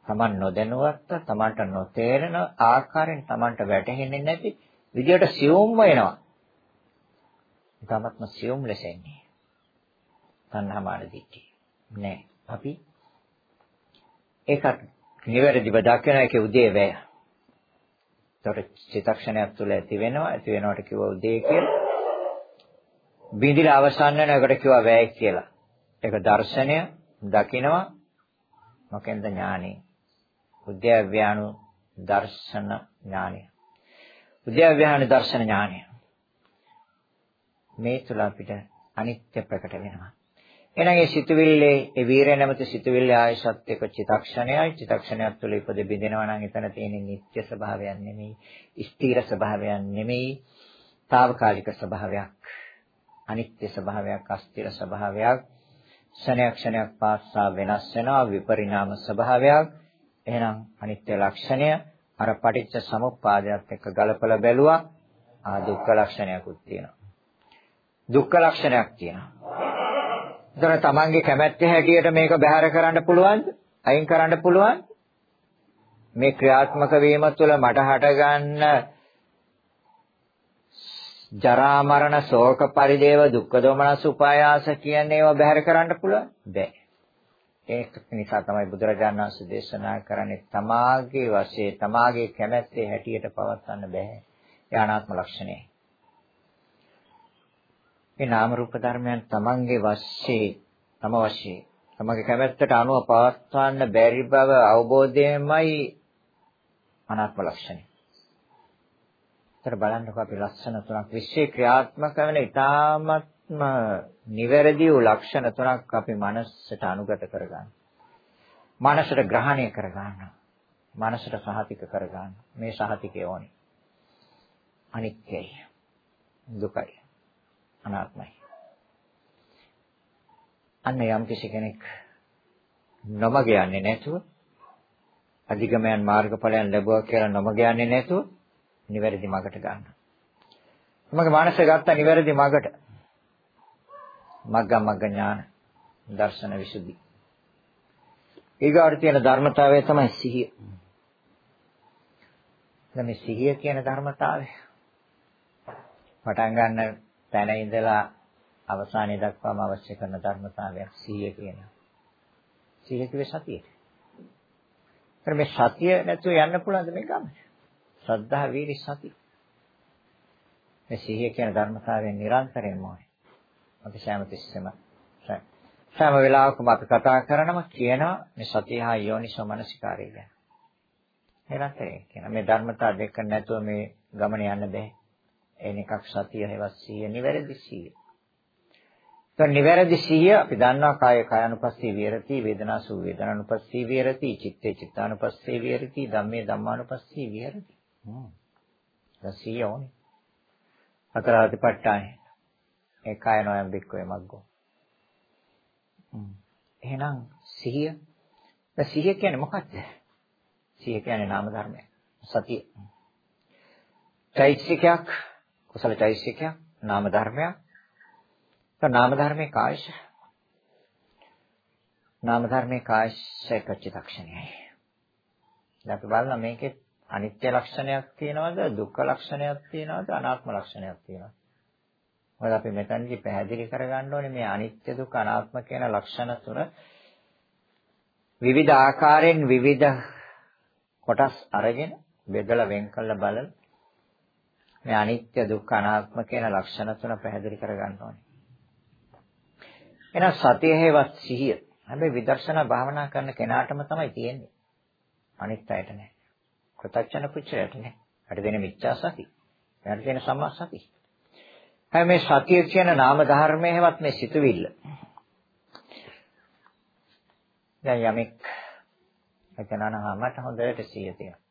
Taman නොදැනුවත්, Tamanට නොතේරෙන ආකාරයෙන් Tamanට වැටහෙන්නේ නැති විදියට සියුම් වෙනවා. ඊටමත්ම සියුම් ලෙස එන්නේ. තණ්හා මාන දිට්ටි. නෑ. අපි ඒකට නිවැරදිව දකින එකේ උදේ වැය. ඒතකොට චිත්තක්ෂණයක් තුළ ඇති වෙනවා ඇති වෙනවට කිව්ව උදේ කියලා. බිඳිලා අවසන් වෙන එකට කිව්වා වැය කියලා. ඒක දර්ශනය දකිනවා මොකෙන්ද ඥානෙ. උද්‍යව්‍යානු දර්ශන ඥානය. උද්‍යව්‍යානු දර්ශන ඥානය. මේ තුල අපිට අනිත්‍ය ප්‍රකට වෙනවා. එහෙනම් ඒ සිතුවිල්ලේ ඒ වීරය නැමැති සිතුවිල්ලේ ආයශත් එක චිතක්ෂණයයි. චිතක්ෂණයක් තුළ ඉපද බිඳිනවා නම් එතන තියෙන නිත්‍ය ස්වභාවයක් නෙමෙයි ස්ථීර ස්වභාවයක් නෙමෙයි తాවකාලික ස්වභාවයක් අනිත්‍ය ස්වභාවයක් අස්ථිර ස්වභාවයක්. ක්ෂණයක් ක්ෂණයක් පාසා වෙනස් වෙනවා විපරිණාම ස්වභාවයක්. එහෙනම් අනිත්‍ය ලක්ෂණය අර පටිච්ච සමුප්පාදයට එක්ක ගලපලා බැලුවා ආ දුක්ඛ ලක්ෂණයකුත් තියෙනවා. දුක්ඛ ලක්ෂණයක් තියෙනවා. එතන තමන්ගේ කැමැත්ත හැටියට මේක බැහැර කරන්න පුළුවන්ද? අයින් කරන්න පුළුවන්. මේ ක්‍රියාත්මක වීම තුළ මට හටගන්න ජරා මරණ ශෝක පරිදේව දුක්ඛ දෝමනස් උපායාස කියන්නේ ඒවා බැහැර කරන්න පුළුවන්? බෑ ඒක නිසා තමයි බුදුරජාණන් වහන්සේ දේශනා කරන්නේ තමාගේ වශයෙන් තමාගේ කැමැත්තේ හැටියට පවත්වන්න බෑ ඒ අනාත්ම ලක්ෂණය. මේ නාම රූප ධර්මයන් තමන්ගේ වශයෙන් තම වශයෙන් තමගේ කැමැත්තට අනුව පවත්වන්න බැරි බව අවබෝධයමයි අනාත්ම ලක්ෂණය. ඒතර බලන්නකො අපි ලක්ෂණ තුනක් විශ්ේ ක්‍රියාත්මක වෙන ඊ타ත්ම නිවැරදි වූ ලක්ෂණ තුනක් අපි මනසට අනුගත කරගන්න. මනසට ග්‍රහණය කරගන්න. මනසට සහතික කරගන්න. මේ සහතිකය ඕනේ. අනිත්‍යයි. දුකයි. අනාත්මයි. අන්න යම් කිසි කෙනෙක් නොමග යන්නේ නැතුව අධිගමයන් මාර්ගඵලයන් ලැබුවා කියලා නොමග යන්නේ නැතුව නිවැරදි මගට ගන්න. මගේ මානසය ගත්ත නිවැරදි මගට. මග්ග මග්ග ඥාන දර්ශන විසුද්ධි. ඊගාට තියෙන ධර්මතාවය තමයි සිහිය. දැන් මේ සිහිය කියන ධර්මතාවය පටන් ගන්න තැන ඉඳලා අවසානයේ දක්වාම අවශ්‍ය කරන ධර්මතාවයක් සිහිය කියනවා. සිහිය කිව්වේ සතියට. ඒත් මේ සතිය නැතුව යන්න පුළුවන්ද මේ ගමන? ශ්‍රද්ධා වීරි සති. මේ සිහිය කියන ධර්මතාවයෙන් නිරන්තරයෙන්ම ඕනේ. අපි සෑම තිස්සෙම සෑම වෙලාවකම අපි කතා කරනවා කියනවා මේ සතිය හා යෝනිසෝ මනසිකාරය ගැන. නිරන්තරයෙන් කියන මේ ධර්මතා දෙක නැතුව මේ ගමන යන්න බෑ. එන එකක් සතිය හේවත් සිහිය නිවැරදි සිහිය. તો නිවැරදි සිහිය අපි දන්නවා කාය කායනුපස්සී විහෙරති වේදනාසු වේදනානුපස්සී විහෙරති චිත්තේ චිත්තානුපස්සී විහෙරති ධම්මේ ධම්මානුපස්සී විහෙරති. හ්ම්. සිහිය ඕනේ. අතරාතිපට්ඨානේ. ඒ කායනෝයම් බික්කෝය මග්ගෝ. හ්ම්. එහෙනම් සිහිය දැන් සිහිය කියන්නේ මොකක්ද? සිහිය කියන්නේ නාම ධර්මයක්. සතිය. චෛතසිකයක් කුසල චෛතසිකයක් නාම ධර්මයක් නාම ධර්මයේ කායශ නාම ධර්මයේ කායශ කච්චිතක්ෂණයයි. දැන් අපි බලන මේකේ අනිත්‍ය ලක්ෂණයක් තියෙනවද දුක්ඛ ලක්ෂණයක් තියෙනවද අනාත්ම ලක්ෂණයක් තියෙනවද? මොකද අපි මෙතනදී පැහැදිලි කරගන්න ඕනේ මේ අනිත්‍ය දුක්ඛ අනාත්ම කියන ලක්ෂණ තුන විවිධ ආකාරයෙන් විවිධ කොටස් අරගෙන බෙදලා වෙන් කළ බලලා මේ අනිත්‍ය දුක්ඛ අනාත්ම කියන ලක්ෂණ තුන පැහැදිලි කරගන්න ඕනේ. එහෙනම් සතිය හේවත් සිහිය. හැබැයි විදර්ශනා භාවනා කරන කෙනාටම තමයි තියෙන්නේ. අනිත් අයට නෑ. කෘතඥ පුච්චයට නෑ. අර දෙන මිච්ඡා සති. එයාට තියෙන සම්මා සති. හැබැයි මේ සතිය කියන නාම ධර්මයේ හේවත් මේ සිතුවිල්ල. දැන් යමෙක් එතනනහා මට හොඳට සිහිය තියෙනවා.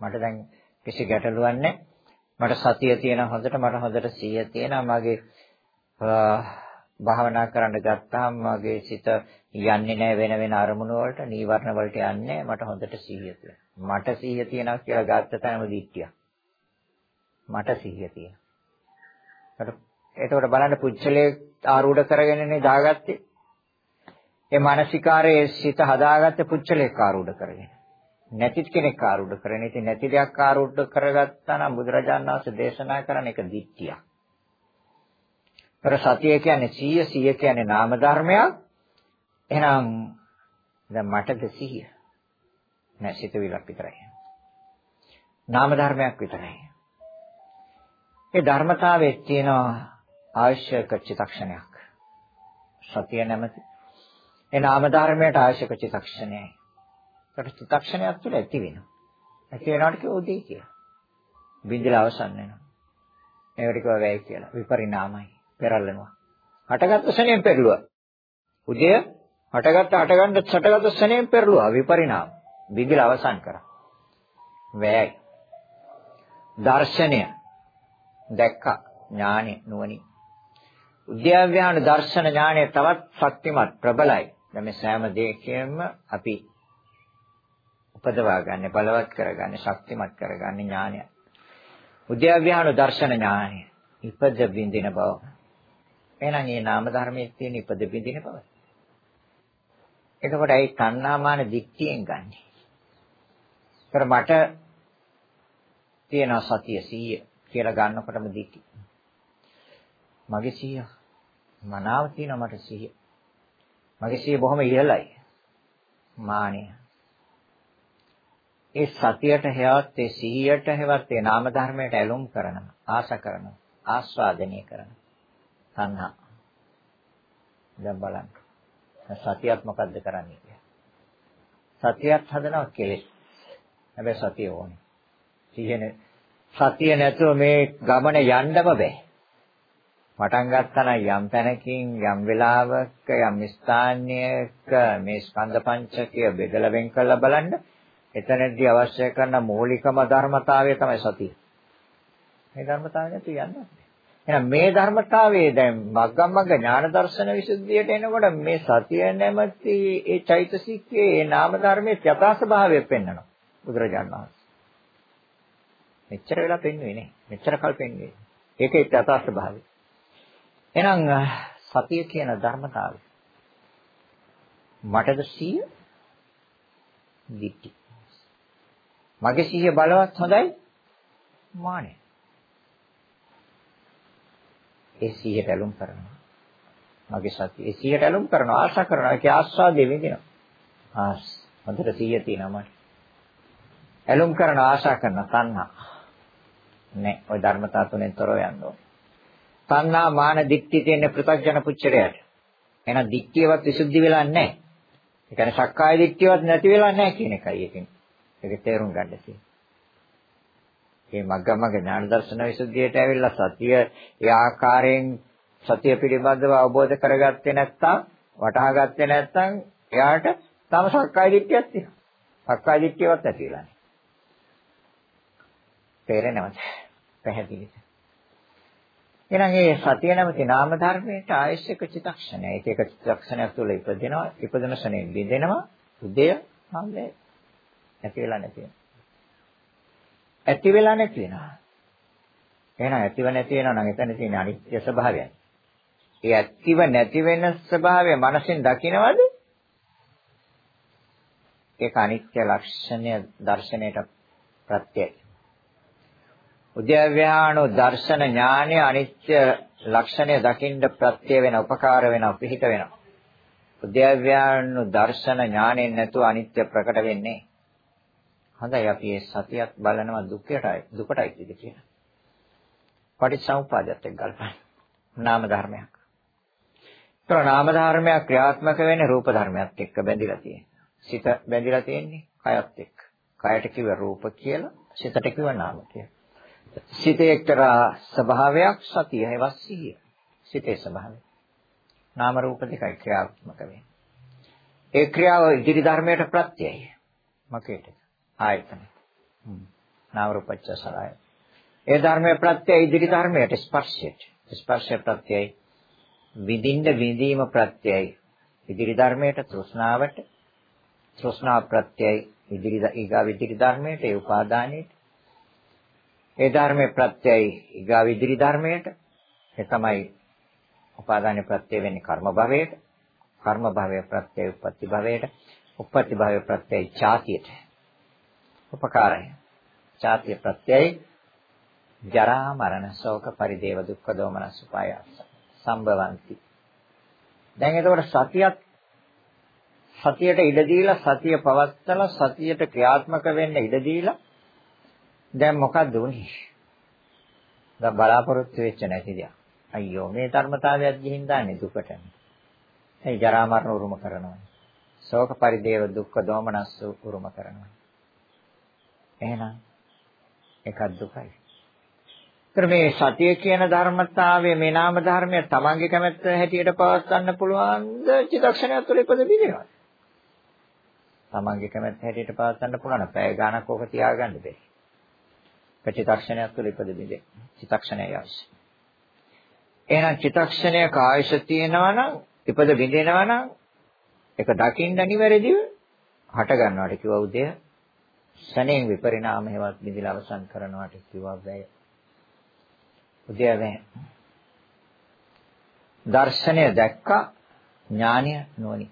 මට දැන් කිසි ගැටලුවක් නැහැ. මට සතිය තියෙන හොඳට මට හොඳට සිහිය තියෙනවා. මගේ භාවනා කරන්න ගත්තාම මගේ සිත යන්නේ නැහැ වෙන වෙන අරමුණු වලට, නීවරණ වලට යන්නේ මට හොඳට සිහිය තියෙනවා. මට සිහිය තියෙනවා කියලා ගත්ත තැනම දිට්ඨිය. මට සිහිය තියෙනවා. එතකොට බලන්න පුච්චලේ ආරූඪ කරගෙනනේ දාගත්තේ. ඒ මානසිකාරයේ සිත හදාගත්ත පුච්චලේ ආරූඪ කරගෙන. නැති කෙනෙක් ආරූඪ කරගෙන ඉතින් නැති දෙයක් ආරූඪ කරගත්තා නම් බුදුරජාණන් වහන්සේ දේශනා කරන එක දිට්ඨියක්. අර සතිය කියන්නේ සිහිය, සිහිය කියන්නේ නාම ධර්මයක්. එහෙනම් දැන් මටද සිහිය? නෑ සිතවිලක් විතරයි. නාම ධර්මයක් විතරයි. ඒ ධර්මතාවයේ තියෙන අවශ්‍යක චිතක්ෂණයක්. සතිය නැමැති. ඒ නාම ධර්මයට අවශ්‍යක චිතක්ෂණයයි. ඒකට චිතක්ෂණයක් තුළ ඇති වෙනවා. ඇති වෙනාට කියෝදී කියලා. බින්දලා අවසන් වෙනවා. ඒකට කියව වැය කියලා. විපරිණාමයි. පෙරල්ලනවා. හටගත්තු ශණයෙන් පෙරළුවා. උදය හටගත්ත හටගන්න හටගත්තු ශණයෙන් පෙරළුවා විපරිණාම. බින්දලා අවසන් කරා. වැයයි. දර්ශනය දැක්ක ඥානෙ නුවණින් උද්‍යව්‍යාන දර්ශන ඥානය තවත් ශක්තිමත් ප්‍රබලයි. දැන් මේ සෑම දෙයකින්ම අපි උපදවා ගන්න බලවත් කරගන්න ශක්තිමත් කරගන්න ඥානය. උද්‍යව්‍යාන දර්ශන ඥානය. ඉපද බින්දින බව. එහෙනම් මේ නාම ධර්මයේ තියෙන ඉපද බින්දින බව. එතකොට ඒ තණ්හාමාන දික්තියෙන් ගන්නෙ. ඒතර මට තියෙන සතිය 100 කියලා ගන්නකොටම දික්ටි. මගේ 100 මනාව තියෙනවා මට 100. මගේ 100 බොහොම ඉහළයි. මානිය. ඒ සතියට හැවත් ඒ 100ට හැවත් ඒ නාම ධර්මයට ඇලුම් කරනවා, ආශ කරනවා, ආස්වාදනය කරනවා. තණ්හා. දැන් බලන්න. සතියත් මොකද්ද කරන්නේ කියලා. සතියත් හදනවා කෙලෙස්. හැබැයි සතිය ඕනේ. සිහිනේ සතිය නැතුව මේ ගමන යන්නම බෑ. පටන් ගත්තා නම් යම් තැනකින් යම් වෙලාවක යම් ස්ථානයක මේ ස්කන්ධ පංචකය බෙදලා වෙන් කරලා බලන්න එතනදී අවශ්‍ය කරන මූලිකම ධර්මතාවය තමයි සතිය. මේ ධර්මතාවය නැතු යන්නේ. එහෙනම් මේ ධර්මතාවයේ දැන් මග්ගමග්ග ඥාන දර්ශන විසුද්ධියට එනකොට මේ සතිය නැමැති ඒ චෛතසිකයේ ඒ නාම ධර්මයේ යථා ස්වභාවය පෙන්වනවා බුදුරජාණන් වහන්සේ. මෙච්චර වෙලා පෙන්වන්නේ නේ. මෙච්චර කල් පෙන්වන්නේ. ඒකේ යථා ස්වභාවය. එහෙනම් සතිය කියන ධර්මතාවය මටද සිය දිට්ටි. මගේ සිහිය බලවත් හොඳයි මානෙ. ඒ සිහියට ඇලුම් කරනවා. මගේ සතිය. ඒ සිහියට ඇලුම් කරනවා ආශා කරනවා. ඒකේ ආස්වාදෙ විඳිනවා. ආස් හොඳට සිහිය තියෙනවා මට. ඇලුම් කරන ආශා කරන තණ්හා. නෑ ওই ධර්මතා තුනෙන් තොරව යන්න ඕනේ. තණ්හා මාන දික්ටි තියෙන පෘථග්ජන පුච්චරයට. එහෙනම් දික්තියවත් විසුද්ධි වෙලා නැහැ. ඒ කියන්නේ සක්කාය දික්තියවත් නැති වෙලා නැහැ කියන එකයි ඒකෙන්. ඒක තේරුම් ගන්න තියෙන්නේ. මේ මග්ගමග්ග ඥාන දර්ශන විසුද්ධියට ඇවිල්ලා සතිය ඒ ආකාරයෙන් සතිය පිළිබඳව අවබෝධ කරගත්තේ නැත්නම් වටහා ගත්තේ නැත්නම් එයාට තම සක්කාය දිට්ඨියක් තියෙනවා. සක්කාය දිට්ඨියවත් නැති වෙලා නැහැ. තේරෙනවද? පැහැදිලිද? එහෙනම් මේ සතිය නැමැති නාම ධර්මයට ආයශක චිත්තක්ෂණය. ඒක එක චිත්තක්ෂණයක් තුළ ඉපදෙනවා, ඉපදෙන ශනේ බිඳෙනවා, උදය සම්ලේ ඇති වෙලා නැති වෙනවා. ඇති වෙලා නැති වෙනවා. එහෙනම් ඇතිව නැති වෙනවා නම් එතන තියෙන අනිත්‍ය ස්වභාවයයි. ඒ ඇතිව නැති වෙන ස්වභාවය මනසෙන් දකිනවද? ඒක අනිත්‍ය ලක්ෂණය දර්ශනයට ප්‍රත්‍යයයි. උද්‍යව්‍යාණු දර්ශන ඥානය අනිත්‍ය ලක්ෂණය දකින්න ප්‍රත්‍ය වෙන උපකාර වෙන පිහිට වෙනවා. උද්‍යව්‍යාණු දර්ශන ඥාණයෙන් නැතුව අනිත්‍ය ප්‍රකට වෙන්නේ. හොඳයි අපි මේ සතියක් බලනවා දුකටයි දුකටයි කිව්ද කියලා. පටිච්චසමුපාදයට ගල්පන. නාම ධර්මයක්. ඒතර නාම ධර්මයක් ක්‍රියාත්මක වෙන්නේ රූප ධර්මයක් එක්ක බැඳිලා තියෙනවා. සිත බැඳිලා තියෙන්නේ කයත් එක්ක. කයට කිව්ව රූප කියලා, සිතට කිව්ව නාම කියලා. සිතේ එක්තරා ස්වභාවයක් සතිය හැවත් සිහිය. සිතේ ස්වභාවය. නාම රූප දෙකයි ක්‍රියාත්මක වෙන්නේ. ඒ ක්‍රියාව ඉදිරි ධර්මයට ප්‍රත්‍යයයි. මකේට. ආයතන. නාම රූපච්ච සලය. ඒ ධර්මයේ ප්‍රත්‍යය ඉදිරි ධර්මයට ස්පර්ශයට. ස්පර්ශය ප්‍රත්‍යයයි. විඳින්න විඳීම ප්‍රත්‍යයයි. ඉදිරි ධර්මයට තෘෂ්ණාවට තෘෂ්ණා ප්‍රත්‍යයයි ඉදිරි ඊගා ඉදිරි ධර්මයට ඒ උපාදානයේ ඒ ධර්මයේ ප්‍රත්‍යයයි ඊගා ඉදිරි ධර්මයට ඒ තමයි උපාදාන ප්‍රත්‍ය වෙන්නේ කර්ම භවයට කර්ම භවය ප්‍රත්‍යය උපපති භවයට උපපති භවය ප්‍රත්‍යය ඡාතියට උපකාරය ඡාතිය ප්‍රත්‍යය ජරා මරණ ශෝක පරිදේව දුක්ඛ දෝමනස් උපායස සම්භවಂತಿ දැන් එතකොට සතියක් සතියට ඉඩ දීලා සතිය පවත්තලා සතියට ක්‍රියාත්මක වෙන්න ඉඩ දීලා දැන් මොකද්ද උනේ? දැන් බලාපොරොත්තු වෙච්ච නැති දෙයක්. අයියෝ මේ ධර්මතාවයක් ගිහින් දාන්නේ දුකටනේ. ඒ ජරා මරණ උරුම කරනවා. ශෝක පරිදේව දුක්ඛ දෝමනස්ස උරුම කරනවා. එහෙනම් එකක් දුකයි. ඒතර මේ සතිය කියන ධර්මතාවය මේ නාම ධර්මය තමන්ගේ කැමැත්ත හැටියට පවත්වන්න පුළුවන්ද චිත්තක්ෂණය තුළ ඉපද බිඳිනවා. තමන්ගේ කැමැත්ත හැටියට පවත්වන්න පුළුවන්. පැය ගාණක් ඕක තියාගන්න බෑ. චිත්තක්ෂණයක් තුළ ඉපද බිඳේ. චිත්තක්ෂණයයි අවශ්‍ය. එහෙනම් චිත්තක්ෂණයක ආයශ තියෙනවා නම් ඉපද බිඳෙනවා නම් ඒක දකින්න නිවැරදිව හට ගන්නවට කිව්ව උදය ශණයෙන් විපරිණාම හේවත් බිඳිලා අවසන් කරනවට කිව්වා වැය. උදය වැය. දර්ශනය දැක්ක ඥානය නොනි.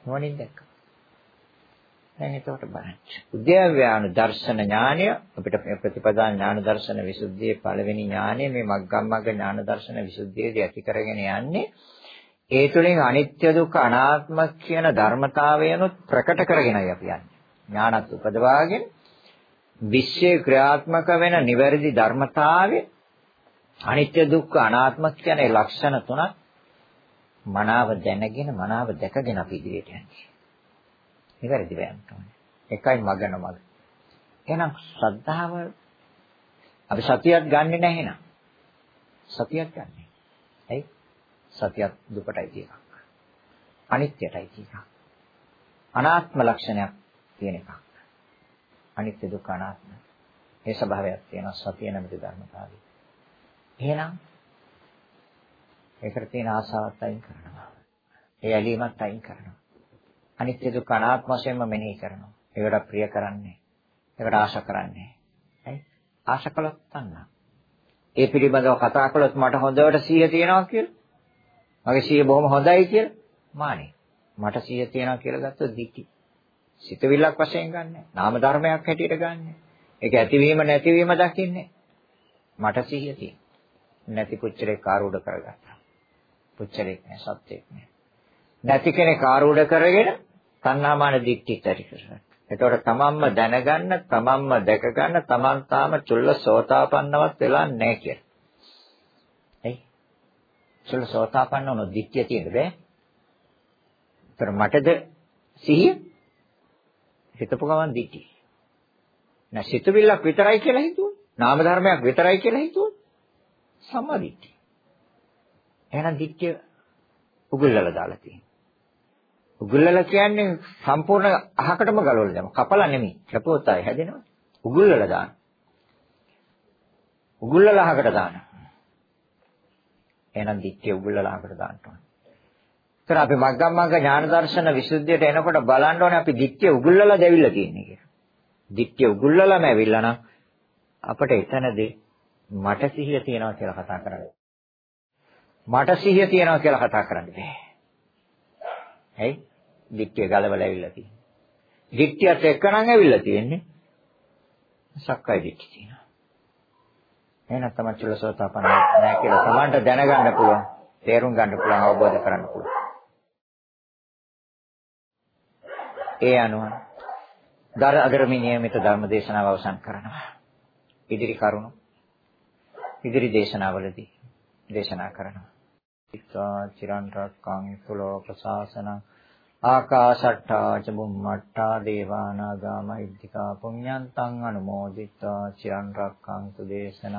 නුවණින් දැක්කා. දැන් එතකොට බලන්න. උද්‍යව්‍යානු දර්ශන ඥානය අපිට ප්‍රතිපදා ඥාන දර්ශන විසුද්ධියේ පළවෙනි ඥානය මේ මග්ගමග්ග ඥාන දර්ශන විසුද්ධියේදී ඇති කරගෙන යන්නේ ඒ තුළින් අනිත්‍ය දුක්ඛ අනාත්ම කියන ධර්මතාවයනොත් ප්‍රකට කරගෙනයි අපි යන්නේ. ඥානත් උපදවාගෙන විශ්ේ ක්‍රියාත්මක වෙන නිවැරදි ධර්මතාවය අනිත්‍ය දුක්ඛ අනාත්ම කියන ලක්ෂණ තුනක් මනාව දැනගෙන මනාව දැකගෙන අපි ඉදිරියට යන්නේ. නිවැරදිව යන්න ඕනේ. එකයි මගන මග. එහෙනම් ශ්‍රද්ධාව අපි සතියක් ගන්නෙ නැහැ නේද? සතියක් ගන්නෙ. ඇයි? සතියක් දුකටයි තියෙන එකක්. අනිත්‍යටයි තියෙන එකක්. අනාත්ම ලක්ෂණයක් තියෙන එකක්. අනිත්‍ය දුක්ඛ අනාත්ම. මේ ස්වභාවයක් තියෙනවා සතිය නැමැති ධර්මතාවය. එහෙනම් ඒකට තියෙන ආසාවත් අයින් කරනවා. ඒ ඇලීමත් අයින් කරනවා. අනිත්‍ය දුක්ඛ අනාත්ම වශයෙන්ම මෙනෙහි කරනවා. ඒකට ප්‍රිය කරන්නේ. ඒකට ආශා කරන්නේ. ඇයි? ආශා කළොත් තණ්හා. ඒ පිළිබඳව කතා කළොත් මට හොඳට සිහිය තියෙනවා කියලා. මගේ සිහිය බොහොම හොඳයි කියලා. මානේ. මට සිහිය තියෙනවා කියලා ගත්තොත් දික්ටි. සිතවිල්ලක් වශයෙන් ගන්නෑ. නාම ධර්මයක් හැටියට ගන්නෑ. ඒක ඇතිවීම නැතිවීම දකින්නේ. මට සිහිය තියෙනවා. නැති පුච්චලේ කාරූඪ කරගත්තා. පුච්චලෙක් නෑ සත්‍යෙක් නෑ. නැති කෙනෙක් ආරූඪ කරගෙන තණ්හාමාන දික්ටි ඇති කරගන්න. එතකොට තමන්ම දැනගන්න, තමන්ම දැක ගන්න, තමන් තාම චුල්ල සෝතාපන්නවත් වෙලා නැහැ කියලා. එයි. චුල්ල සෝතාපන්න වුණු දික්තිය තියෙන්න බෑ. ඒතර මටද සිහිය හිතපු ගමන් දික්ටි. නැ සිතුවිල්ලක් විතරයි කියලා හිතුවොත්, නාම ධර්මයක් විතරයි කියලා හිතුවොත් සම්මා දික්ටි. එහෙනම් දික්තිය උගුල්ලලා දාලා තියෙනවා. උගුල්ලලා කියන්නේ සම්පූර්ණ අහකටම ගලවලා දැම්ම. කපලා නෙමෙයි. කැපුවොත් ආය හැදෙනවා. උගුල්ලලා දාන. උගුල්ලලා අහකට දාන. එහෙනම් දික්කේ උගුල්ලලා අහකට දාන්න ඕනේ. ඒතර අපි මග්ගමග්ග ඥාන දර්ශන විසුද්ධියට එනකොට බලන්න ඕනේ අපි දික්කේ උගුල්ලලා දැවිලා තියෙන්නේ කියලා. දික්කේ උගුල්ලලාම ඇවිල්ලා නම් අපිට එතනදී මට සිහිය තියනවා කියලා කතා කරන්නේ. මට සිහිය තියනවා කියලා කතා කරන්න බෑ. ඇයි? දික්තිය ගලවලා ඇවිල්ලා තියෙන්නේ. දික්තියත් එක්කනම් ඇවිල්ලා තියෙන්නේ. සක්කාය දිට්ඨිය තියෙනවා. එහෙනම් තමයි චුල්ලසෝතාපන්න නැහැ කියලා තමන්ට දැනගන්න පුළුවන්, තේරුම් ගන්න පුළුවන්, අවබෝධ කරගන්න පුළුවන්. ඒ අනුව දර අගරමි නියමිත ධර්ම දේශනාව අවසන් කරනවා. ඉදිරි කරුණු ඉදිරි දේශනාවලදී දේශනා කරනවා. ඉත්වා චිරන් රක්කං සුලෝක සාසනං ආකාශට්ටා ච බුම්මට්ටා දේවානාගා මහිද්దికා පුඤ්ඤන්තං අනුමෝදිත්වා චිරන් රක්ඛන්තු දේශනං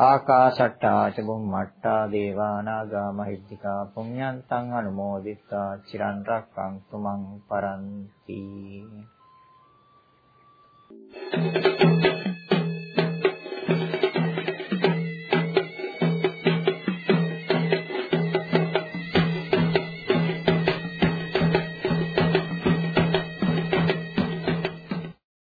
ආකාශට්ටා ච බුම්මට්ටා දේවානාගා මහිද්దికා පුඤ්ඤන්තං අනුමෝදිත්වා චිරන් රක්ඛන්තු මං පරන්ති Thank you.